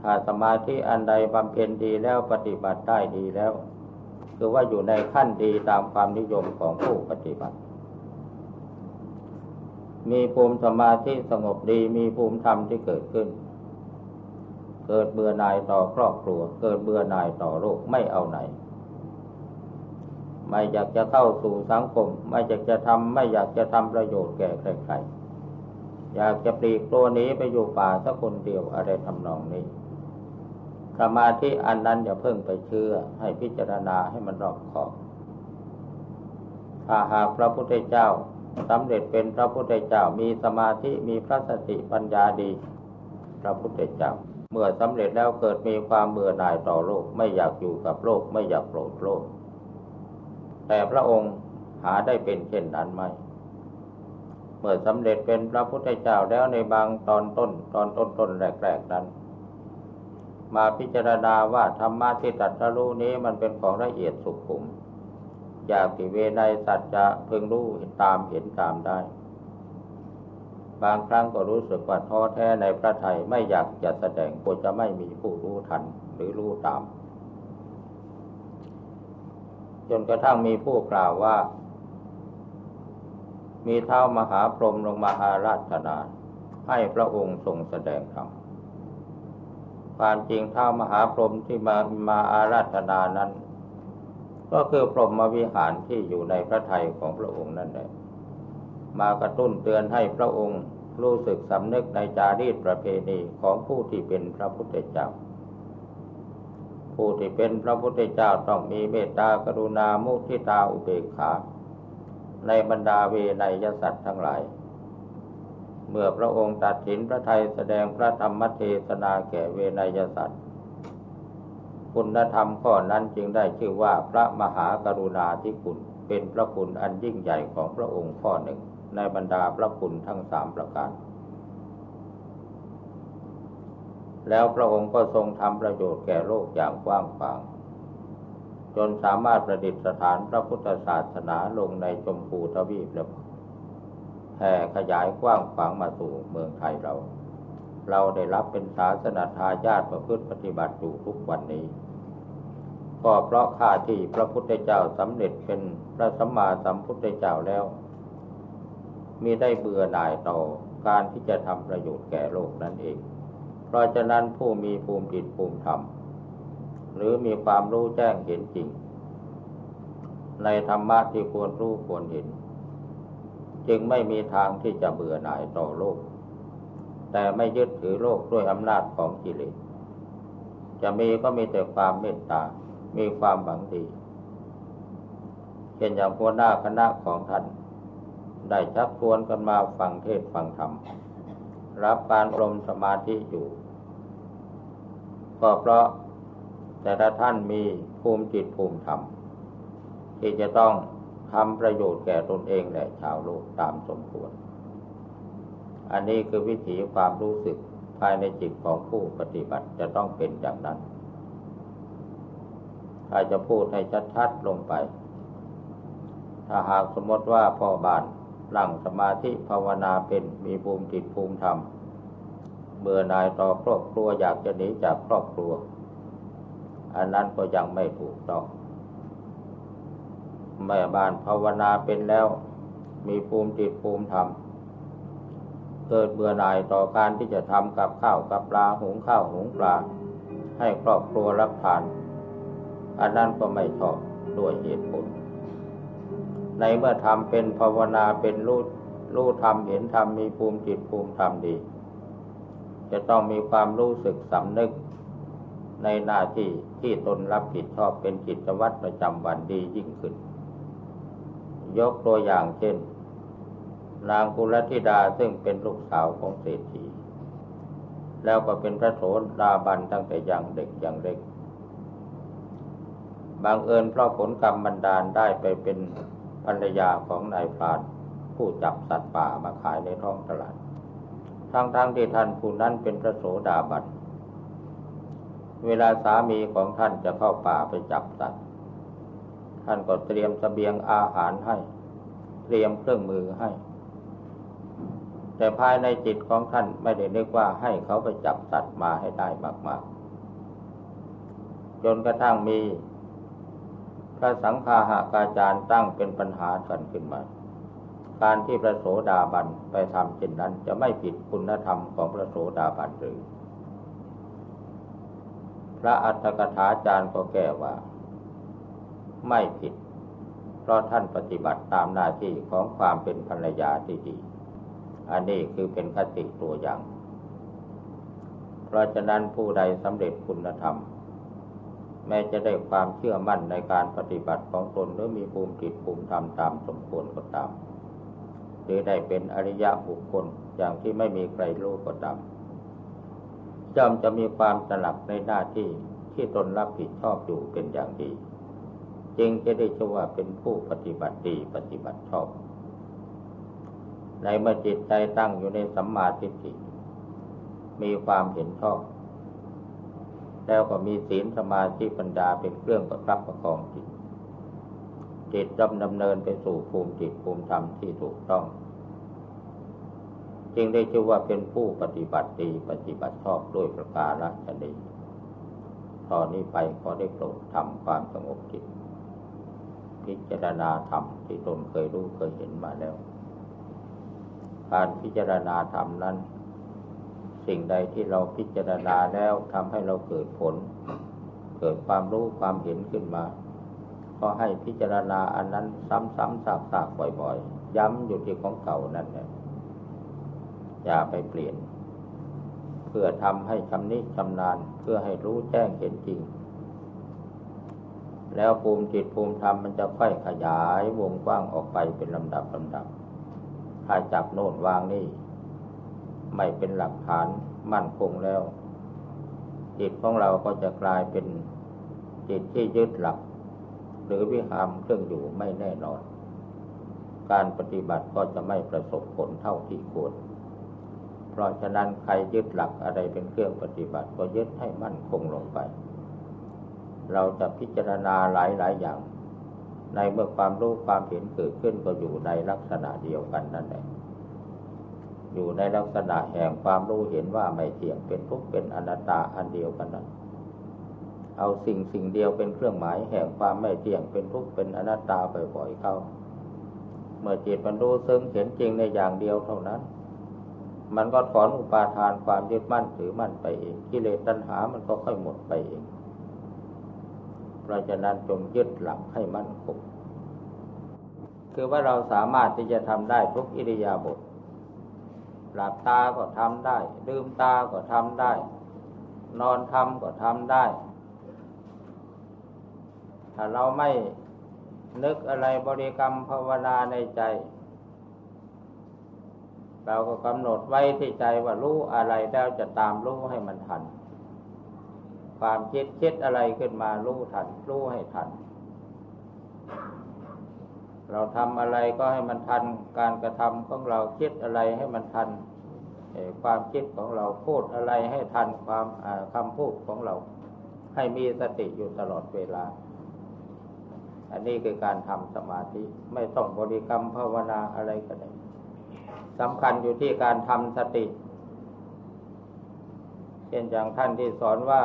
ถ้าสมาธิอันใดบำเพ็ญดีแล้วปฏิบัติได้ดีแล้ว คือว่าอยู่ในขั้นดีตามความนิยมของผู้ปฏิบัติ มีภูมิสมาธิสงบดี มีภูมิธรรมที่เกิดขึ้น เกิดเบื่อหน่ายต่อครอบครัว เกิดเบื่อหน่ายต่อโลกไม่เอาไหน ไม่อยากจะเข้าสู่สังคม ไม่อยากจะทำไม่อยากจะทำประโยชน์แก่ใครๆ อยากจะปลีกตัวนี้ไปอยู่ป่าสักคนเดียวอะไรทำนองนี้สมาธิอันนั้นอย่าเพิ่งไปเชื่อ ให้พิจารณาให้มันรอบขอบถ้าหากพระพุทธเจ้า สำเร็จเป็นพระพุทธเจ้ามีสมาธิมีพระสติปัญญาดี พระพุทธเจ้า เมื่อสำเร็จแล้วเกิดมีความเบื่อหน่ายต่อโลกไม่อยากอยู่กับโลกไม่อยากโปรดโลก แต่พระองค์หาได้เป็นเช่นนั้นไหมเมื่อสำเร็จเป็นพระพุทธเจ้าแล้วในบางตอนต้นตอนต้นต้นแรกๆนั้น มาพิจารณาว่าธรรมะที่ตัดรู้นี้มันเป็นของละเอียดสุขุม อยากที่เวไนสัตว์จะพึงรู้ตามเห็นตามได้ บางครั้งก็รู้สึกว่าท้อแท้ในพระไทยไม่อยากจะแสดงกลัวจะไม่มีผู้รู้ทันหรือรู้ตาม จนกระทั่งมีผู้กล่าวว่า มีเท้ามหาพรหมลงมาอาราธนา ให้พระองค์ทรงแสดงธรรมความจริงเท้ามหาพรหมที่มามาอาราธนานั้น ก็คือพรหมวิหารที่อยู่ในพระทัยของพระองค์นั่นแหละมากระตุ้นเตือนให้พระองค์รู้สึกสำนึกในจารีตประเพณีของผู้ที่เป็นพระพุทธเจ้า ผู้ที่เป็นพระพุทธเจ้าต้องมีเมตตากรุณามุทิตาอุเบกขา ในบรรดาเวนยสัตว์ทั้งหลาย เมื่อพระองค์ตัดสินพระไทยแสดงพระธรรมเทศนาแก่เวนยสัตว์ คุณธรรมข้อนั้นจึงได้ชื่อว่าพระมหากรุณาธิคุณ เป็นพระคุณอันยิ่งใหญ่ของพระองค์ข้อหนึ่ง ในบรรดาพระคุณทั้งสามประการ แล้วพระองค์ก็ทรงทำประโยชน์แก่โลกอย่างกว้างขวางจนสามารถประดิษฐานพระพุทธศาสนาลงในชมพูทวีปและแผ่ขยายกว้างขวางมาสู่เมืองไทยเรา เราได้รับเป็นศาสนาทายาทประพฤติปฏิบัติอยู่ทุกวันนี้ ก็เพราะข้าที่พระพุทธเจ้าสำเร็จเป็นพระสัมมาสัมพุทธเจ้าแล้วมีได้เบื่อหน่ายต่อการที่จะทำประโยชน์แก่โลกนั่นเอง เพราะฉะนั้นผู้มีภูมิจิตภูมิธรรม หรือมีความรู้แจ้งเห็นจริง ในธรรมะที่ควรรู้ควรเห็น จึงไม่มีทางที่จะเบื่อหน่ายต่อโลก แต่ไม่ยึดถือโลกด้วยอำนาจของกิเลส จะมีก็มีแต่ความเมตตา มีความหวังดี เช่นอย่างหัวหน้าคณะของท่าน ได้ชักชวนกันมาฟังเทศฟังธรรม รับการอบรมสมาธิอยู่ ก็เพราะแต่ถ้าท่านมีภูมิจิตภูมิธรรม ที่จะต้องทำประโยชน์แก่ตนเองและชาวโลกตามสมควร อันนี้คือวิถีความรู้สึกภายในจิตของผู้ปฏิบัติจะต้องเป็นอย่างนั้น ถ้าจะพูดให้ชัดๆลงไป ถ้าหากสมมติว่าพ่อบ้านหลังสมาธิภาวนาเป็นมีภูมิจิตภูมิธรรม เบื่อนายต่อครอบครัวอยากจะหนีจากครอบครัว อันนั้นก็ยังไม่ถูกต้องแม่บ้านภาวนาเป็นแล้ว มีภูมิจิตภูมิธรรม เกิดเบื่อหน่ายต่อการที่จะทำกับข้าวกับปลาหุงข้าวหุงปลา ให้ครอบครัวรับทาน อันนั้นก็ไม่ชอบด้วยเหตุผล ในเมื่อทำเป็นภาวนาเป็นรู้รู้ธรรมเห็นธรรมมีภูมิจิตภูมิธรรมดี จะต้องมีความรู้สึกสำนึก ในหน้าที่ที่ตนรับผิดชอบเป็นกิจวัตรประจำวันดียิ่งขึ้น ยกตัวอย่างเช่น นางกุลธิดาซึ่งเป็นลูกสาวของเศรษฐี แล้วก็เป็นพระโสดาบันตั้งแต่ยังเด็กยังเล็กบางเอิญเพราะผลกรรมบันดาลได้ไปเป็นภรรยาของนายพรานผู้จับสัตว์ป่ามาขายในท้องตลาด ทั้งๆทที่ท่านผู้นั้นเป็นพระโสดาบัน เวลาสามีของท่านจะเข้าป่าไปจับสัตว์ ท่านก็เตรียมสเสบียงอาหารให้ เตรียมเครื่องมือให้ แต่ภายในจิตของท่านไม่ได้นึกว่าให้เขาไปจับสัตว์มาให้ได้มาก ๆ จนกระทั่งมี พระสังฆาหากาจารย์ตั้งเป็นปัญหากันขึ้นมา การที่พระโสดาบันไปทำเช่นนั้นจะไม่ผิดคุณธรรมของพระโสดาบันหรือ พระอัฏฐกถาจารย์ก็แก้ว่า ไม่ผิด เพราะท่านปฏิบัติตามหน้าที่ของความเป็นภรรยาที่ดี อันนี้คือเป็นคติตัวอย่าง เพราะฉะนั้นผู้ใดสำเร็จคุณธรรม แม้จะได้ความเชื่อมั่นในการปฏิบัติของตนหรือมีภูมิจิตภูมิธรรมตามสมควรก็ตาม หรือได้เป็นอริยะบุคคลอย่างที่ไม่มีใครรู้ก็ตามย่อมจะมีความสลักในหน้าที่ที่ตนรับผิดชอบอยู่เป็นอย่างดี จึงจะได้ชื่อว่าเป็นผู้ปฏิบัติดีปฏิบัติชอบ ในเมื่อจิตใจตั้งอยู่ในสัมมาทิฏฐิมีความเห็นชอบ แล้วก็มีศีลสมาธิปัญญาเป็นเครื่องประคับประคองจิต จิตดำดำเนินไปสู่ภูมิจิตภูมิธรรมที่ถูกต้อง จึงได้ชื่อว่าเป็นผู้ปฏิบัติดีปฏิบัติชอบด้วยประการฉนี้ตอนนี้ไปขอได้โปรดทำความสงบจิต พิจารณาธรรมที่ตนเคยรู้เคยเห็นมาแล้ว การพิจารณาธรรมนั้น สิ่งใดที่เราพิจารณาแล้วทำให้เราเกิดผล เกิดความรู้ความเห็นขึ้นมา ก็ให้พิจารณาอันนั้นซ้ำๆซากๆบ่อยๆ ย้ำอยู่ที่ของเก่านั่นแหละอย่าไปเปลี่ยน เพื่อทำให้ชำนิชำนาญเพื่อให้รู้แจ้งเห็นจริง แล้วภูมิจิตภูมิธรรมมันจะค่อยขยายวงกว้างออกไปเป็นลำดับลำดับ ถ้าจับโน่นวางนี่ ไม่เป็นหลักฐานมั่นคงแล้ว จิตของเราก็จะกลายเป็นจิตที่ยึดหลัก หรือวิหามเครื่องอยู่ไม่แน่นอน การปฏิบัติก็จะไม่ประสบผลเท่าที่ควร เพราะฉะนั้นใครยึดหลักอะไรเป็นเครื่องปฏิบัติก็ยึดให้มั่นคงลงไป เราจะพิจารณาหลายหลายอย่าง ในเมื่อความรู้ความเห็นเกิดขึ้นก็อยู่ในลักษณะเดียวกันนั่นแหละ อยู่ในลักษณะแห่งความรู้เห็นว่าไม่เที่ยงเป็นทุกข์เป็นอนัตตาอันเดียวกันนั้น เอาสิ่งสิ่งเดียวเป็นเครื่องหมายแห่งความไม่เที่ยงเป็นทุกข์เป็นอนัตตาบ่อยๆเข้า เมื่อจิตมันรู้ซึ่งเห็นจริงในอย่างเดียวเท่านั้น มันก็ถอนอุปาทานความยึดมั่นถือมั่นไปเองกิเลสตัณหามันก็ค่อยหมดไปเอง ราะฉะนั้นจงยึดหลักให้มั่นคงคือว่าเราสามารถที่จะทำได้ทุกอิริยาบถหลับตาก็ทำได้ ลืมตาก็ทำได้ นอนทำก็ทำได้ ถ้าเราไม่นึกอะไรบริกรรมภาวนาในใจ เราก็กำหนดไว้ที่ใจว่ารู้อะไรแล้วจะตามรู้ให้มันทัน ความคิดคิดอะไรขึ้นมารู้ทันรู้ให้ทัน เราทำอะไรก็ให้มันทันการกระทำของเราคิดอะไรให้มันทันความคิดของเราพูดอะไรให้ทันความคำพูดของเรา ให้มีสติอยู่ตลอดเวลา อันนี้คือการทำสมาธิไม่ต้องบริกรรมภาวนาอะไรก็ได้สำคัญอยู่ที่การทำสติเช่นอย่างท่านที่สอนว่า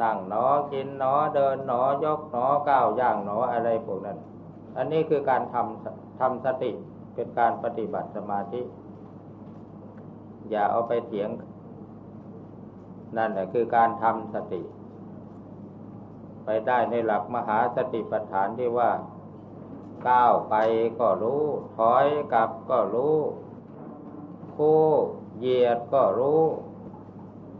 นั่งหนอกินหนอเดินหนอยกหนอก้าวย่างหนออะไรพวกนั้น อันนี้คือการทำทำสติเป็นการปฏิบัติสมาธิ อย่าเอาไปเถียง นั่นแหละคือการทำสติ ไปได้ในหลักมหาสติปัฏฐานที่ว่า ก้าวไปก็รู้ ถอยกลับก็รู้ คู่เหยียดก็รู้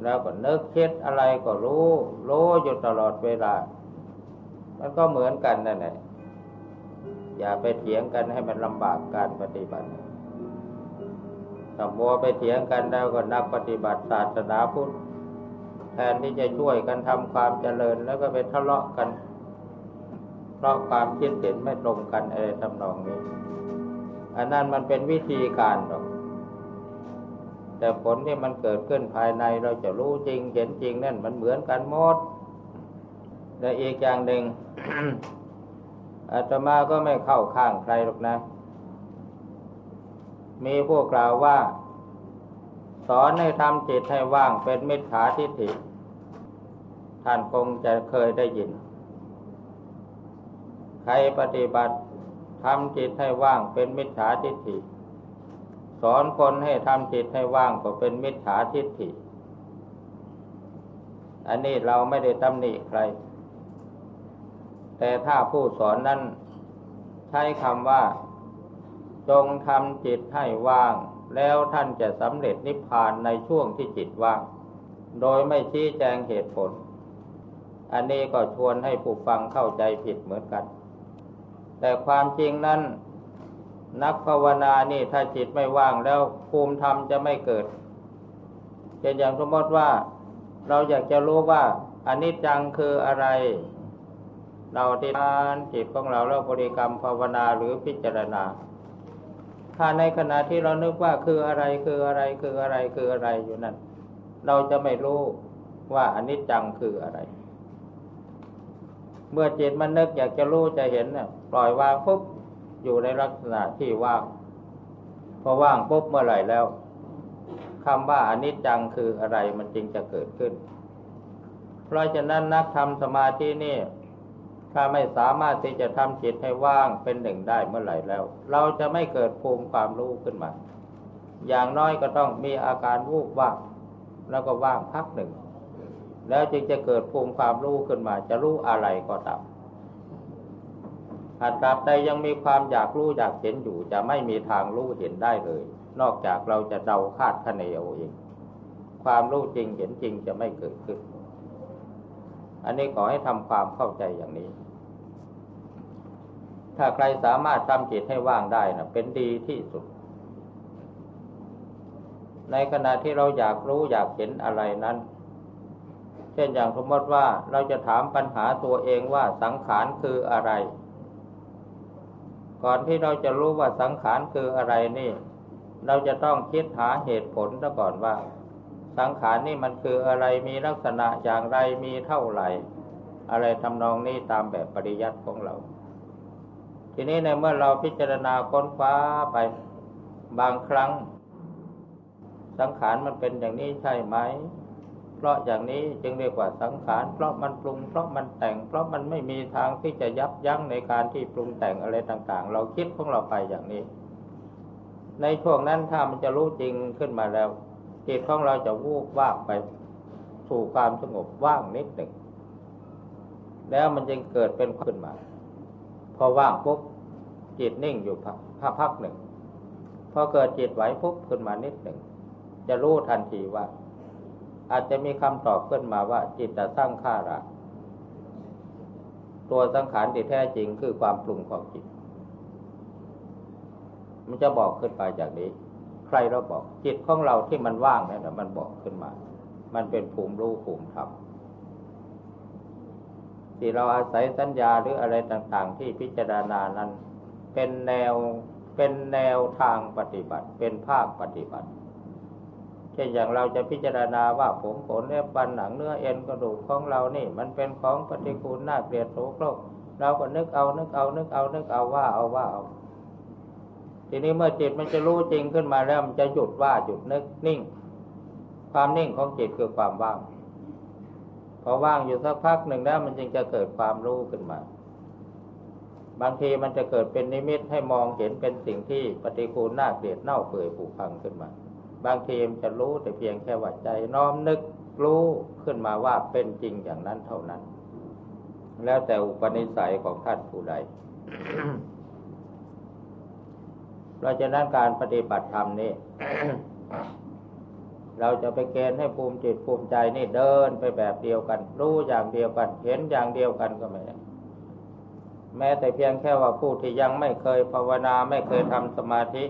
แล้วก็นึกคิดอะไรก็รู้ รู้อยู่ตลอดเวลา มันก็เหมือนกันนั่นแหละอย่าไปเถียงกันให้มันลำบากการปฏิบัติถ้ามัวไปเถียงกันแล้วก็นักปฏิบัติศาสนาพุทธแทนที่จะช่วยกันทำความเจริญแล้วก็ไปทะเลาะกัน เพราะความคิดเห็นไม่ตรงกันอะไรทำนองนี้ อันนั้นมันเป็นวิธีการหรอก แต่ผลที่มันเกิดขึ้นภายในเราจะรู้จริง เห็นจริงนั่นมันเหมือนกันหมดและอีกอย่างหนึ่งอาตมาก็ไม่เข้าข้างใครหรอกนะ มีผู้กล่าวว่า สอนให้ทำจิตให้ว่างเป็นมิจฉาทิฏฐิ ท่านคงจะเคยได้ยิน ใครปฏิบัติทำจิตให้ว่างเป็นมิจฉาทิฏฐิ สอนคนให้ทำจิตให้ว่างก็เป็นมิจฉาทิฏฐิ อันนี้เราไม่ได้ตำหนิใคร แต่ถ้าผู้สอนนั้น ใช้คำว่า จงทำจิตให้ว่าง แล้วท่านจะสำเร็จนิพพานในช่วงที่จิตว่าง โดยไม่ชี้แจงเหตุผล อันนี้ก็ชวนให้ผู้ฟังเข้าใจผิดเหมือนกัน แต่ความจริงนั้น นักภาวนานี่ถ้าจิตไม่ว่างแล้วภูมิธรรมจะไม่เกิดเช่นอย่างสมมติว่า เราอยากจะรู้ว่าอนิจจังคืออะไร เราที่ทานจิตของเราแล้วบริกรรมภาวนาหรือพิจารณา ถ้าในขณะที่เรานึกว่าคืออะไรคืออะไรคืออะไรคืออะไรอยู่นั่นเราจะไม่รู้ว่าอนิจจังคืออะไร เมื่อจิตมันนึกอยากจะรู้จะเห็นเนี่ยปล่อยวางปุ๊บ อยู่ในลักษณะที่ว่างพอว่างปุ๊บเมื่อไหร่แล้วคำว่าอนิจจังคืออะไรมันจึงจะเกิดขึ้น เพราะฉะนั้นนักทำสมาธินี่ถ้าไม่สามารถที่จะทำจิตให้ว่างเป็นหนึ่งได้เมื่อไหร่แล้ว เราจะไม่เกิดภูมิความรู้ขึ้นมา อย่างน้อยก็ต้องมีอาการวูบว่างแล้วก็ว่างพักหนึ่ง แล้วจึงจะเกิดภูมิความรู้ขึ้นมา จะรู้อะไรก็ตาม หากตราบใดยังมีความอยากรู้อยากเห็นอยู่ จะไม่มีทางรู้เห็นได้เลย นอกจากเราจะเดาคาดคะเนเอาเอง ความรู้จริงเห็นจริงจะไม่เกิดขึ้น อันนี้ขอให้ทำความเข้าใจอย่างนี้ ถ้าใครสามารถทำจิตให้ว่างได้นะเป็นดีที่สุด ในขณะที่เราอยากรู้อยากเห็นอะไรนั้นเช่นอย่างสมมติว่าเราจะถามปัญหาตัวเองว่าสังขารคืออะไร ก่อนที่เราจะรู้ว่าสังขารคืออะไรนี่ เราจะต้องคิดหาเหตุผลซะก่อนว่า สังขารนี่มันคืออะไรมีลักษณะอย่างไรมีเท่าไหร่ อะไรทำนองนี้ตามแบบปริยัติของเรา ทีนี้ในเมื่อเราพิจารณาค้นคว้าไปบางครั้ง สังขารมันเป็นอย่างนี้ใช่ไหม เพราะอย่างนี้จึงเรียกว่าสังขาร เพราะมันปรุง เพราะมันแต่ง เพราะมันไม่มีทางที่จะยับยั้งในการที่ปรุงแต่งอะไรต่างๆ เราคิดของเราไปอย่างนี้ ในช่วงนั้นถ้ามันจะรู้จริงขึ้นมาแล้วจิตของเราจะวูบว่างไปสู่ความสงบว่างนิดหนึ่งแล้วมันจึงเกิดเป็นขึ้นมา พอว่างปุ๊บจิตนิ่งอยู่พักพักหนึ่งพอเกิดจิตไหวปุ๊บขึ้นมานิดหนึ่งจะรู้ทันทีว่า อาจจะมีคำตอบขึ้นมาว่าจิตจะสร้างข้าระตัวสังขารที่แท้จริงคือความปรุงของจิต มันจะบอกขึ้นไปจากนี้ ใครเราบอก จิตของเราที่มันว่างนี่ยมันบอกขึ้นมา มันเป็นภูมิรู้ภูมิธรรมที่เราอาศัยสัญญาหรืออะไรต่าง ๆ ที่พิจารณานั้น เป็นแนวเป็นแนวทางปฏิบัติ เป็นภาคปฏิบัติ เช่นอย่างเราจะพิจารณาว่าผมขนเล็บฟันหนังเนื้อเอ็นกระดูกของเรานี่ มันเป็นของปฏิกูลน่าเกลียดโสโครกเราก็นึกเอานึกเอานึกเอานึกเอาว่าเอาว่าเอาทีนี้เมื่อจิตมันจะรู้จริงขึ้นมาแล้วมันจะหยุดว่าหยุดนึกนิ่ง ความนิ่งของจิตคือความว่างพอว่างอยู่สักพักหนึ่งแล้วมันจึงจะเกิดความรู้ขึ้นมา บางทีมันจะเกิดเป็นนิมิตให้มองเห็นเป็นสิ่งที่ปฏิกูลน่าเกลียดเน่าเปื่อยผุพังขึ้นมา บางทีมันจะรู้แต่เพียงแค่ว่าใจน้อมนึกรู้ขึ้นมาว่าเป็นจริงอย่างนั้นเท่านั้น แล้วแต่อุปนิสัยของท่านผู้ใดเราจะนั้นการปฏิบัติธรรมนี่เราจะไปเกณฑ์ให้ภูมิจิตภูมิใจนี่เดินไปแบบเดียวกัน รู้อย่างเดียวกัน เห็นอย่างเดียวกันก็ไม่ได้แม้แต่เพียงแค่ว่าผู้ที่ยังไม่เคยภาวนาไม่เคยทำสมาธิ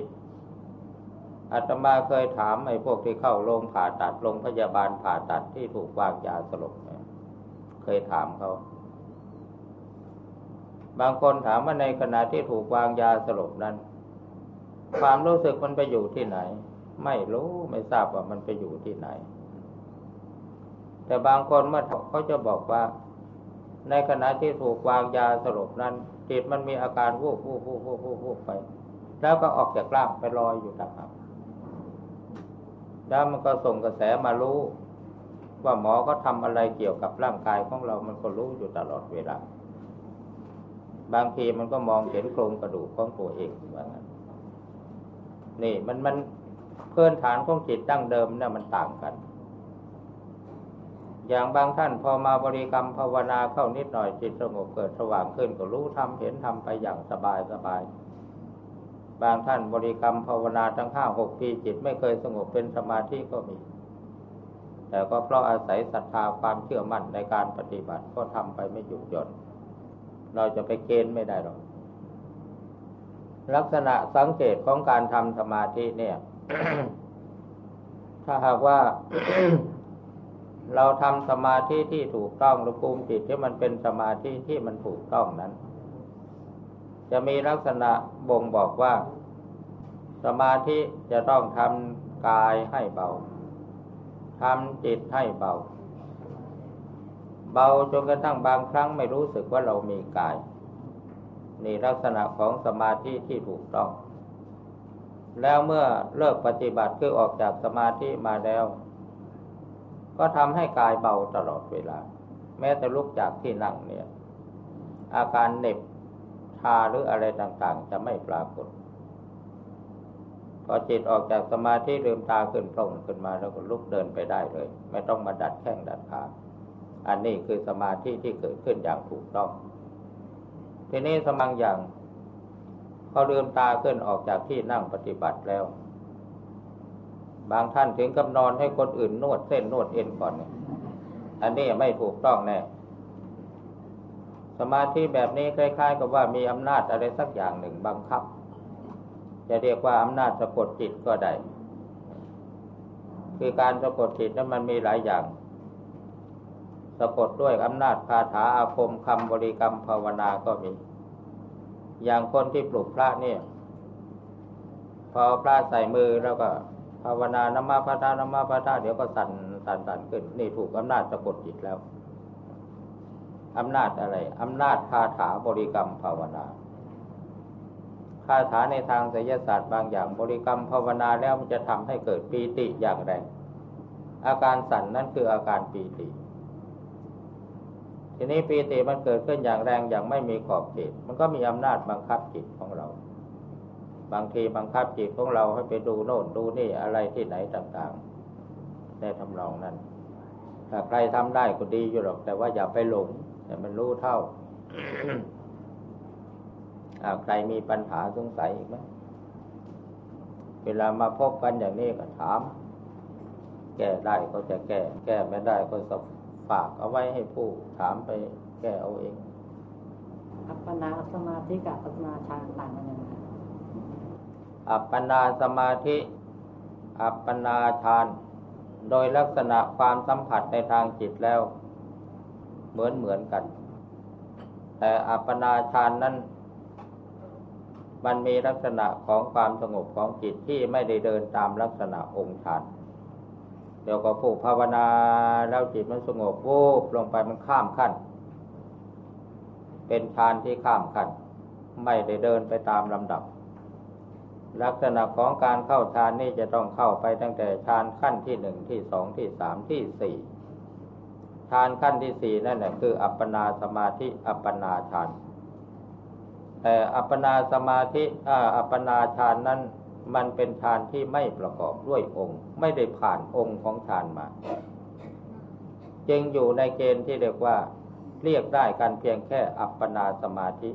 อาตมาเคยถามไอ้พวกที่เข้าโรงผ่าตัดโรงพยาบาลผ่าตัดที่ถูกวางยาสลบเคยถามเขา บางคนถามว่าในขณะที่ถูกวางยาสลบนั้น ความรู้สึกมันไปอยู่ที่ไหน ไม่รู้ไม่ทราบว่ามันไปอยู่ที่ไหน แต่บางคนเมื่อเขาจะบอกว่า ในขณะที่ถูกวางยาสลบนั้นจิตมันมีอาการวูบวูบวูบวูบวูบไป แล้วก็ออกจากร่างไปลอยอยู่ต่างหาก แล้วมันก็ส่งกระแสมารู้ ว่าหมอก็ทำอะไรเกี่ยวกับร่างกายของเรามันก็รู้อยู่ตลอดเวลา บางทีมันก็มองเห็นโครงกระดูกของตัวเองว่างั้นนี่มันมันพื้นฐานของจิตตั้งเดิมเนี่ยมันต่างกัน อย่างบางท่านพอมาบริกรรมภาวนาเข้านิดหน่อยจิตสงบเกิดสว่างขึ้นก็รู้ทำเห็นทำไปอย่างสบายสบาย บางท่านบริกรรมภาวนาตั้งห้าหกปีจิตไม่เคยสงบเป็นสมาธิก็มี แต่ก็เพราะอาศัยศรัทธาความเชื่อมั่นในการปฏิบัติก็ทำไปไม่หยุดหย่อน เราจะไปเกณฑ์ไม่ได้หรอก ลักษณะสังเกตของการทำสมาธิเนี่ย ถ้าหากว่าเราทำสมาธิที่ถูกต้องหรือภูมิจิตที่มันเป็นสมาธิที่มันถูกต้องนั้น จะมีลักษณะบ่งบอกว่า สมาธิจะต้องทำกายให้เบาทำจิตให้เบา เบาจนกระทั่งบางครั้งไม่รู้สึกว่าเรามีกาย นี่ลักษณะของสมาธิที่ถูกต้อง แล้วเมื่อเลิกปฏิบัติคือออกจากสมาธิมาแล้ว ก็ทำให้กายเบาตลอดเวลา แม้แต่ลุกจากที่นั่งเนี่ย อาการเหน็บ ชาหรืออะไรต่างๆ จะไม่ปรากฏ พอจิตออกจากสมาธิลืมตาขึ้นพร่งขึ้นมาแล้วก็ลุกเดินไปได้เลย ไม่ต้องมาดัดแข้งดัดขาอันนี้คือสมาธิที่เกิดขึ้นอย่างถูกต้อง ทีนี้สมังอย่างพอลืมตาขึ้นออกจากที่นั่งปฏิบัติแล้ว บางท่านถึงกับนอนให้คนอื่นนวดเส้นนวดเอ็นก่อนเนี่ยอันนี้ไม่ถูกต้องแน่ มาธิแบบนี้คล้าย ๆ กับว่ามีอำนาจอะไรสักอย่างหนึ่งบังคับ จะเรียกว่าอำนาจสะกดจิตก็ได้ คือการสะกดจิตนั้นมันมีหลายอย่าง สะกดด้วยอำนาจคาถาอาคมคำบริกรรมภาวนาก็มี อย่างคนที่ปลุกพระเนี่ย พอพระใส่มือแล้วก็ภาวนานมาพระธานมาพระธาเดี๋ยวก็สั่นสั่นสั่นขึ้น นี่ถูกอำนาจสะกดจิตแล้ว อำนาจอะไร อำนาจคาถาบริกรรมภาวนา คาถาในทางไสยศาสตร์บางอย่างบริกรรมภาวนาแล้วมันจะทำให้เกิดปีติอย่างแรง อาการสั่นนั่นคืออาการปีติ ทีนี้ปีติมันเกิดขึ้นอย่างแรงอย่างไม่มีขอบเขต มันก็มีอำนาจบังคับจิตของเรา บางทีบังคับจิตของเราให้ไปดูโน่นดูนี่อะไรที่ไหนต่างๆในทำลองนั้นถ้าใครทำได้ก็ดีอยู่หรอก แต่ว่าอย่าไปหลง แต่มันรู้เท่าใครมีปัญหาสงสัยอีกไหมเวลามาพบกันอย่างนี้ก็ถาม แก้ได้ก็จะแก้ แก้ไม่ได้ก็สฝากเอาไว้ให้ผู้ถามไปแก้เอาเอง อัปปนาสมาธิกับอัปปนาฌานต่างกันยังไงอัปปนาสมาธิ อัปปนาฌาน โดยลักษณะความสัมผัสในทางจิตแล้ว เหมือนเหมือนกัน แต่อัปปนาฌานนั้น มันมีลักษณะของความสงบของจิตที่ไม่ได้เดินตามลักษณะองค์ฌานเดี๋ยวก็ผู้ภาวนาแล้วจิตมันสงบวูบลงไปมันข้ามขั้น เป็นฌานที่ข้ามขั้น ไม่ได้เดินไปตามลำดับ ลักษณะของการเข้าฌานนี่จะต้องเข้าไปตั้งแต่ฌานขั้นที่หนึ่งที่สองที่สามที่สี่ ฌานขั้นที่สี่นั่นแหละคือ อัปปนาสมาธิอัปปนาฌานแต่อัปปนาสมาธิอัปปนาฌานนั้นมันเป็นฌานที่ไม่ประกอบด้วยองค์ ไม่ได้ผ่านองค์ของฌานมา จึงอยู่ในเกณฑ์ที่เรียกว่า เรียกได้กันเพียงแค่อัปปนาสมาธิ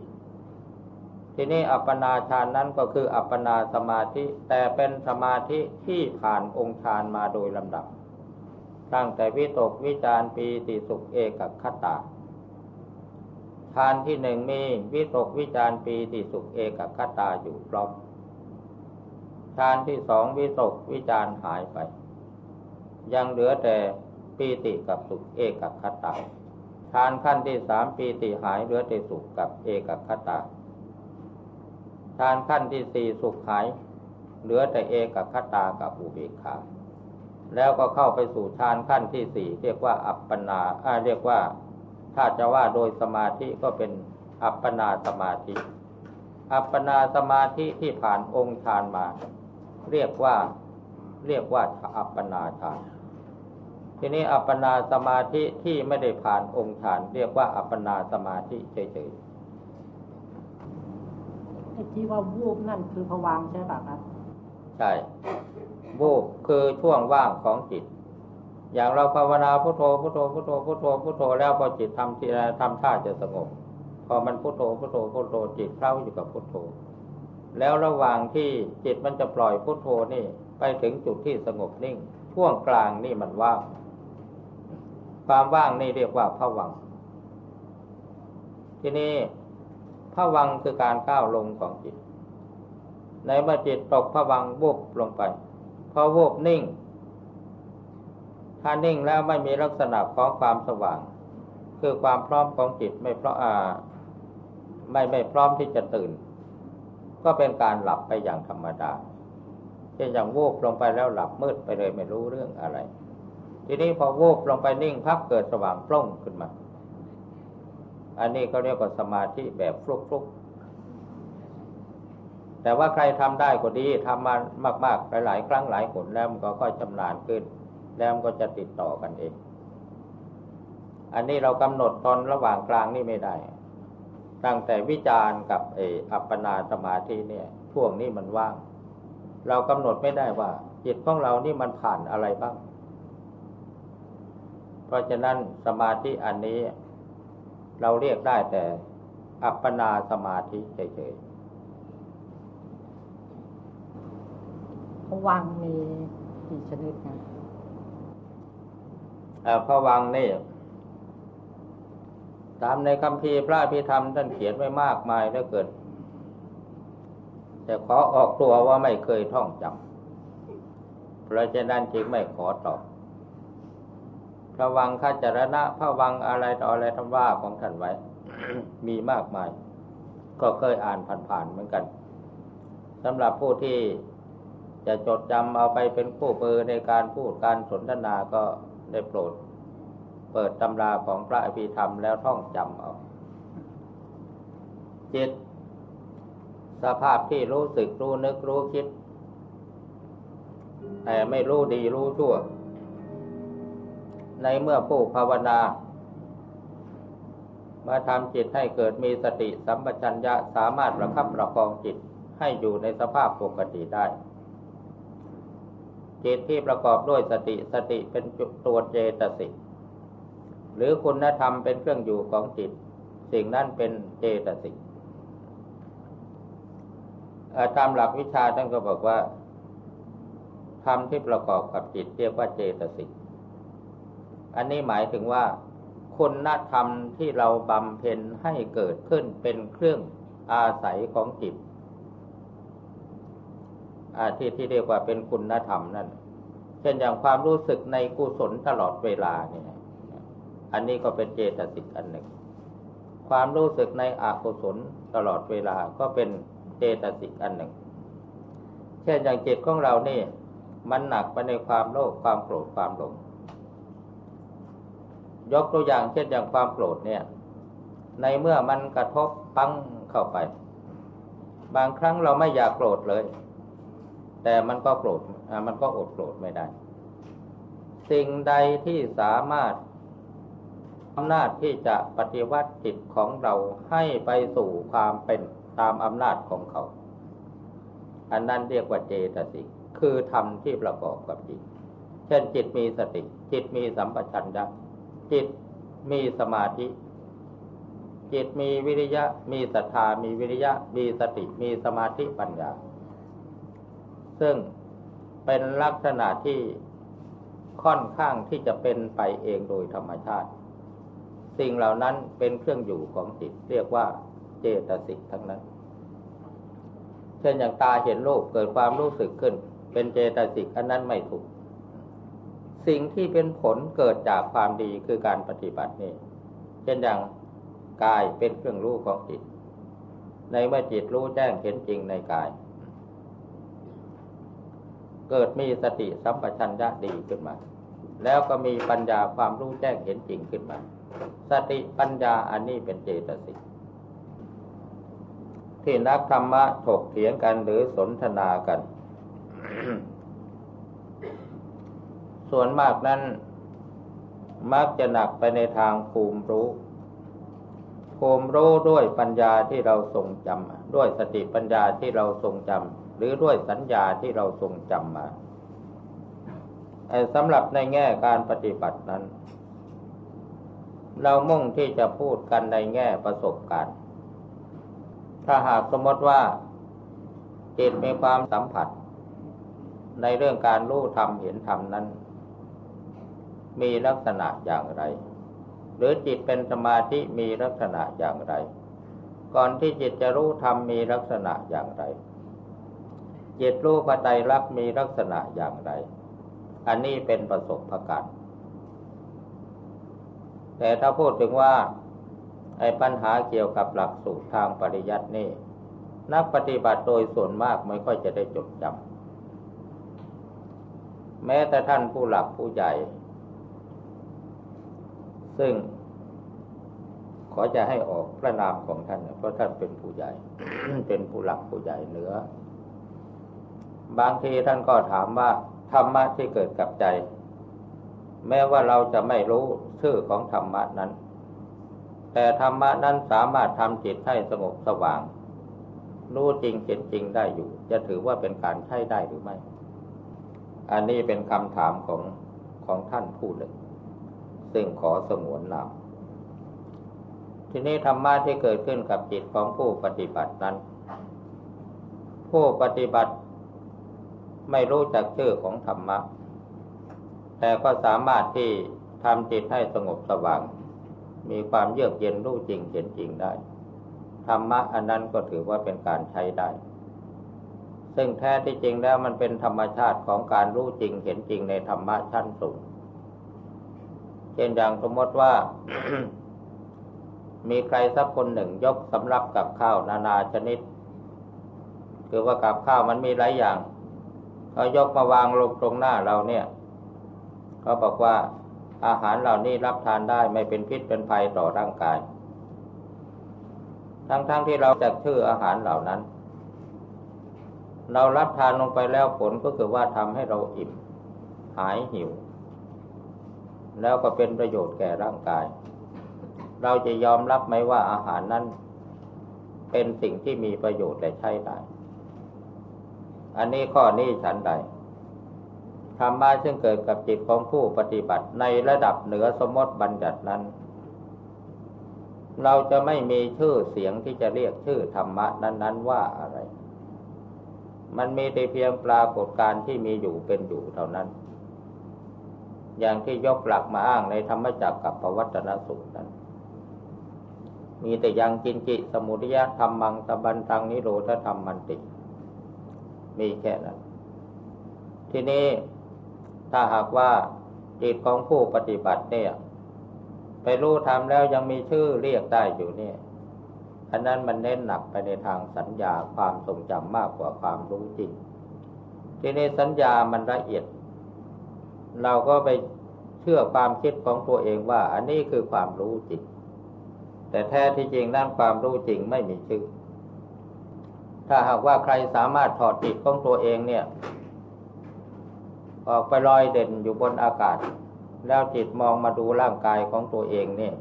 ทีนี้อัปปนาฌานนั้นก็คืออัปปนาสมาธิ แต่เป็นสมาธิที่ผ่านองค์ฌานมาโดยลำดับ ตั้งแต่วิตกวิจารปีติสุขเอกคตาฌานที่หนึ่งมีวิตกวิจารปีติสุขเอกคตาอยู่พร้อมฌานที่สองวิตกวิจารหายไป ยังเหลือแต่ปีติกับสุขเอกคตาฌานขั้นที่สามปีติหายเหลือแต่สุขกับเอกคตาฌานขั้นที่สี่สุขหาย เหลือแต่เอกคตากับอุเบกขา แล้วก็เข้าไปสู่ฌานขั้นที่สี่เรียกว่าอัปปนาเรียกว่าถ้าจะว่าโดยสมาธิก็เป็นอัปปนาสมาธิ อัปปนาสมาธิที่ผ่านองค์ฌานมา เรียกว่าเรียกว่าอัปปนาฌาน ทีนี้อัปปนาสมาธิที่ไม่ได้ผ่านองค์ฌาน เรียกว่าอัปปนาสมาธิเฉยๆไอ้ที่ว่าวูบนั่นคือผวังใช่ป่ะครับ ใช่ วูบคือช่วงว่างของจิต อย่างเราภาวนาพุทโธพุทโธพุทโธพุทโธพุทโธแล้วพอจิตทำทีทำท่าจะสงบ พอมันพุทโธพุทโธพุทโธจิตเข้าอยู่กับพุทโธ แล้วระหว่างที่จิตมันจะปล่อยพุทโธนี่ไปถึงจุดที่สงบนิ่ง ช่วงกลางนี่มันว่างความว่างนี่เรียกว่าผวัง ทีนี้ผวังคือการก้าวลงของจิต ในเมื่อจิตตกผวังวุบลงไป อวบนิ่ง ถ้านิ่งแล้วไม่มีลักษณะของความสว่าง คือความพร้อมของจิตไม่เพราะอ่าไม่ไม่พร้อมที่จะตื่น ก็เป็นการหลับไปอย่างธรรมดาเช่นอย่างวูบลงไปแล้วหลับมืดไปเลยไม่รู้เรื่องอะไร ทีนี้พอวูบลงไปนิ่งพับเกิดสว่างโปร่งขึ้นมา อันนี้เขาเรียกว่าสมาธิแบบฟลุกฟลุก แต่ว่าใครทำได้ก็ดีทำมามากๆหลายๆครั้งหลายคนแล้วมันก็ค่อยชำนาญขึ้น แล้วมันก็จะติดต่อกันเอง อันนี้เรากำหนดตอนระหว่างกลางนี่ไม่ได้ ตั้งแต่วิจารณ์กับเออัปปนาสมาธิเนี่ยช่วงนี้มันว่าง เรากำหนดไม่ได้ว่า จิตของเรานี่มันผ่านอะไรบ้าง เพราะฉะนั้นสมาธิอันนี้ เราเรียกได้แต่อัปปนาสมาธิเฉยๆ วังมีกี่ชนิดนะพระวังนี่ตามในคำพีพระพิธรรมท่านเขียนไว้มากมายแล้วเกิด แต่ขอออกตัวว่าไม่เคยท่องจำเพราะฉะนั้นจึงไม่ขอตอบพระวังข้าจรณะพระวังอะไรต่ออะไรทำว่าของท่านไว้ มีมากมาย ก็เคยอ่านผ่านๆเหมือนกันสำหรับผู้ที่ จะจดจำเอาไปเป็นคู่มือในการพูดการสนทนาก็ได้โปรด เปิดตำราของพระอภิธรรมแล้วท่องจำเอาจิต สภาพที่รู้สึกรู้นึกรู้คิด แต่ไม่รู้ดีรู้ชั่ว ในเมื่อผู้ภาวนามาทำจิตให้เกิดมีสติสัมปชัญญะสามารถประคับประคองจิตให้อยู่ในสภาพปกติได้ จิตที่ประกอบด้วยสติสติเป็นตัวเจตสิกหรือคุณธรรมเป็นเครื่องอยู่ของจิต สิ่งนั้นเป็นเจตสิกตามหลักวิชาท่านก็บอกว่าธรรมที่ประกอบกับจิตเรียกว่าเจตสิกอันนี้หมายถึงว่า คุณธรรมที่เราบำเพ็ญให้เกิดขึ้นเป็นเครื่องอาศัยของจิต ที่ที่เรียกว่าเป็นคุณธรรมนั่น เช่นอย่างความรู้สึกในกุศลตลอดเวลาเนี่ยอันนี้ก็เป็นเจตสิกอันหนึ่ง ความรู้สึกในอกุศลตลอดเวลาก็เป็นเจตสิกอันหนึ่ง เช่นอย่างจิตของเรานี่ มันหนักไปในความโลภความโกรธความหลง ยกตัวอย่างเช่นอย่างความโกรธเนี่ย ในเมื่อมันกระทบปั้งเข้าไป บางครั้งเราไม่อยากโกรธเลย แต่มันก็โกรธมันก็อดโกรธไม่ได้ สิ่งใดที่สามารถอำนาจที่จะปฏิวัติจิตของเราให้ไปสู่ความเป็นตามอำนาจของเขา อันนั้นเรียกว่าเจตสิก คือธรรมที่ประกอบกับจิต เช่นจิตมีสติ จิตมีสัมปชัญญะ จิตมีสมาธิ จิตมีวิริยะ มีศรัทธา มีวิริยะ มีสติ มีสมาธิปัญญา ซึ่งเป็นลักษณะที่ค่อนข้างที่จะเป็นไปเองโดยธรรมชาติ สิ่งเหล่านั้นเป็นเครื่องอยู่ของจิต เรียกว่าเจตสิกทั้งนั้น เช่นอย่างตาเห็นรูปเกิดความรู้สึกขึ้น เป็นเจตสิกอันนั้นไม่ถูก สิ่งที่เป็นผลเกิดจากความดีคือการปฏิบัตินี่เช่นอย่างกายเป็นเครื่องรู้ของจิต ในเมื่อจิตรู้แจ้งเห็นจริงในกาย เกิดมีสติสัมปชัญญะดีขึ้นมา แล้วก็มีปัญญาความรู้แจ้งเห็นจริงขึ้นมา สติปัญญาอันนี้เป็นเจตสิกที่นักธรรมะถกเถียงกันหรือสนทนากัน ส่วนมากนั้น มักจะหนักไปในทางภูมิรู้ภูมิรู้ด้วยปัญญาที่เราทรงจำด้วยสติปัญญาที่เราทรงจำ หรือด้วยสัญญาที่เราทรงจำมาสำหรับในแง่การปฏิบัตินั้น เรามุ่งที่จะพูดกันในแง่ประสบการณ์ ถ้าหากสมมติว่าจิตมีความสัมผัส ในเรื่องการรู้ธรรมเห็นธรรมนั้น มีลักษณะอย่างไร หรือจิตเป็นสมาธิมีลักษณะอย่างไร ก่อนที่จิตจะรู้ธรรมมีลักษณะอย่างไร จิตรู้พระไตรลักษณ์มีลักษณะอย่างไร อันนี้เป็นประสบการณ์แต่ถ้าพูดถึงว่าไอ้ปัญหาเกี่ยวกับหลักสูตรทางปริยัตินี่ นักปฏิบัติโดยส่วนมากไม่ค่อยจะได้จดจำแม้แต่ท่านผู้หลักผู้ใหญ่ ซึ่ง ขอจะให้ออกพระนามของท่าน เพราะท่านเป็นผู้ใหญ่ เป็นผู้หลักผู้ใหญ่เหนือ บางทีท่านก็ถามว่าธรรมะที่เกิดกับใจ แม้ว่าเราจะไม่รู้ชื่อของธรรมะนั้น แต่ธรรมะนั้นสามารถทำจิตให้สงบสว่าง รู้จริงเห็นจริงได้อยู่ จะถือว่าเป็นการใช้ได้หรือไม่ อันนี้เป็นคำถามของของท่านผู้หนึ่งซึ่งขอสงวนนามทีนี้ธรรมะที่เกิดขึ้นกับจิตของผู้ปฏิบัตินั้น ผู้ปฏิบัติ ไม่รู้จักชื่อของธรรมะ แต่ก็สามารถที่ทำจิตให้สงบสว่าง มีความเยือกเย็นรู้จริงเห็นจริงได้ ธรรมะอันนั้นก็ถือว่าเป็นการใช้ได้ ซึ่งแท้ที่จริงแล้วมันเป็นธรรมชาติของการรู้จริงเห็นจริงในธรรมะชั้นสูง เช่นอย่างสมมติว่า มีใครสักคนหนึ่งยกสำรับกับข้าวนานาชนิด คือว่ากับข้าวมันมีหลายอย่าง เขายกมาวางลงตรงหน้าเราเนี่ยเขาบอกว่าอาหารเหล่านี้รับทานได้ไม่เป็นพิษเป็นภัยต่อร่างกาย ทั้งๆทที่เราจะชื่ออาหารเหล่านั้น เรารับทานลงไปแล้วผลก็คือว่าทำให้เราอิ่ม หายหิว แล้วก็เป็นประโยชน์แก่ร่างกาย เราจะยอมรับไหมว่าอาหารนั้น เป็นสิ่งที่มีประโยชน์และใช้ได้ อันนี้ข้อนี้ฉันใดธรรมะซึ่งเกิดกับจิตของผู้ปฏิบัติในระดับเหนือสมมติบัญญัตินั้น เราจะไม่มีชื่อเสียงที่จะเรียกชื่อธรรมะนั้น ๆ ว่าอะไร มันมีแต่เพียงปรากฏการที่มีอยู่เป็นอยู่เท่านั้น อย่างที่ยกหลักมาอ้างในธรรมจักรกับปวัตนสูตรนั้น มีแต่ยังจินจิสมุทยธรรมังตบันตังนิโรธธรรมมันติ มีแค่นั้น ทีนี้ถ้าหากว่าจิตของผู้ปฏิบัติเนี่ย ไปรู้ทำแล้วยังมีชื่อเรียกได้อยู่เนี่ย อันนั้นมันเน้นหนักไปในทางสัญญาความทรงจำมากกว่าความรู้จริง ทีนี้สัญญามันละเอียด เราก็ไปเชื่อความคิดของตัวเองว่า อันนี้คือความรู้จริง แต่แท้ที่จริงด้านความรู้จริงไม่มีชื่อ ถ้าหากว่าใครสามารถถอดจิตของตัวเองเนี่ย ออกไปลอยเด่นอยู่บนอากาศ แล้วจิตมองมาดูร่างกายของตัวเองเนี่ย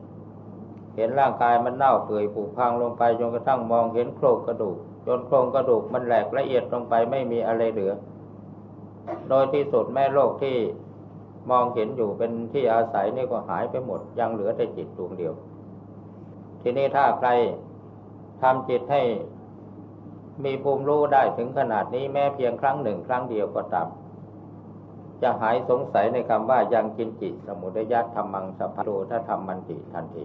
เห็นร่างกายมันเน่าเปื่อยผุพังลงไปจนกระทั่งมองเห็นโครงกระดูกจนโครงกระดูกมันแหลกละเอียดลงไปไม่มีอะไรเหลือ โดยที่สุดแม่โลกที่มองเห็นอยู่เป็นที่อาศัยนี่ก็หายไปหมด ยังเหลือแต่จิตดวงเดียว ทีนี้ถ้าใครทำจิตให้ มีภูมิรู้ได้ถึงขนาดนี้แม้เพียงครั้งหนึ่งครั้งเดียวก็ตาม จะหายสงสัยในคำว่ายังกินจิตสมุทยัตธรรมังสัพพโรถ้าทำมันติทันที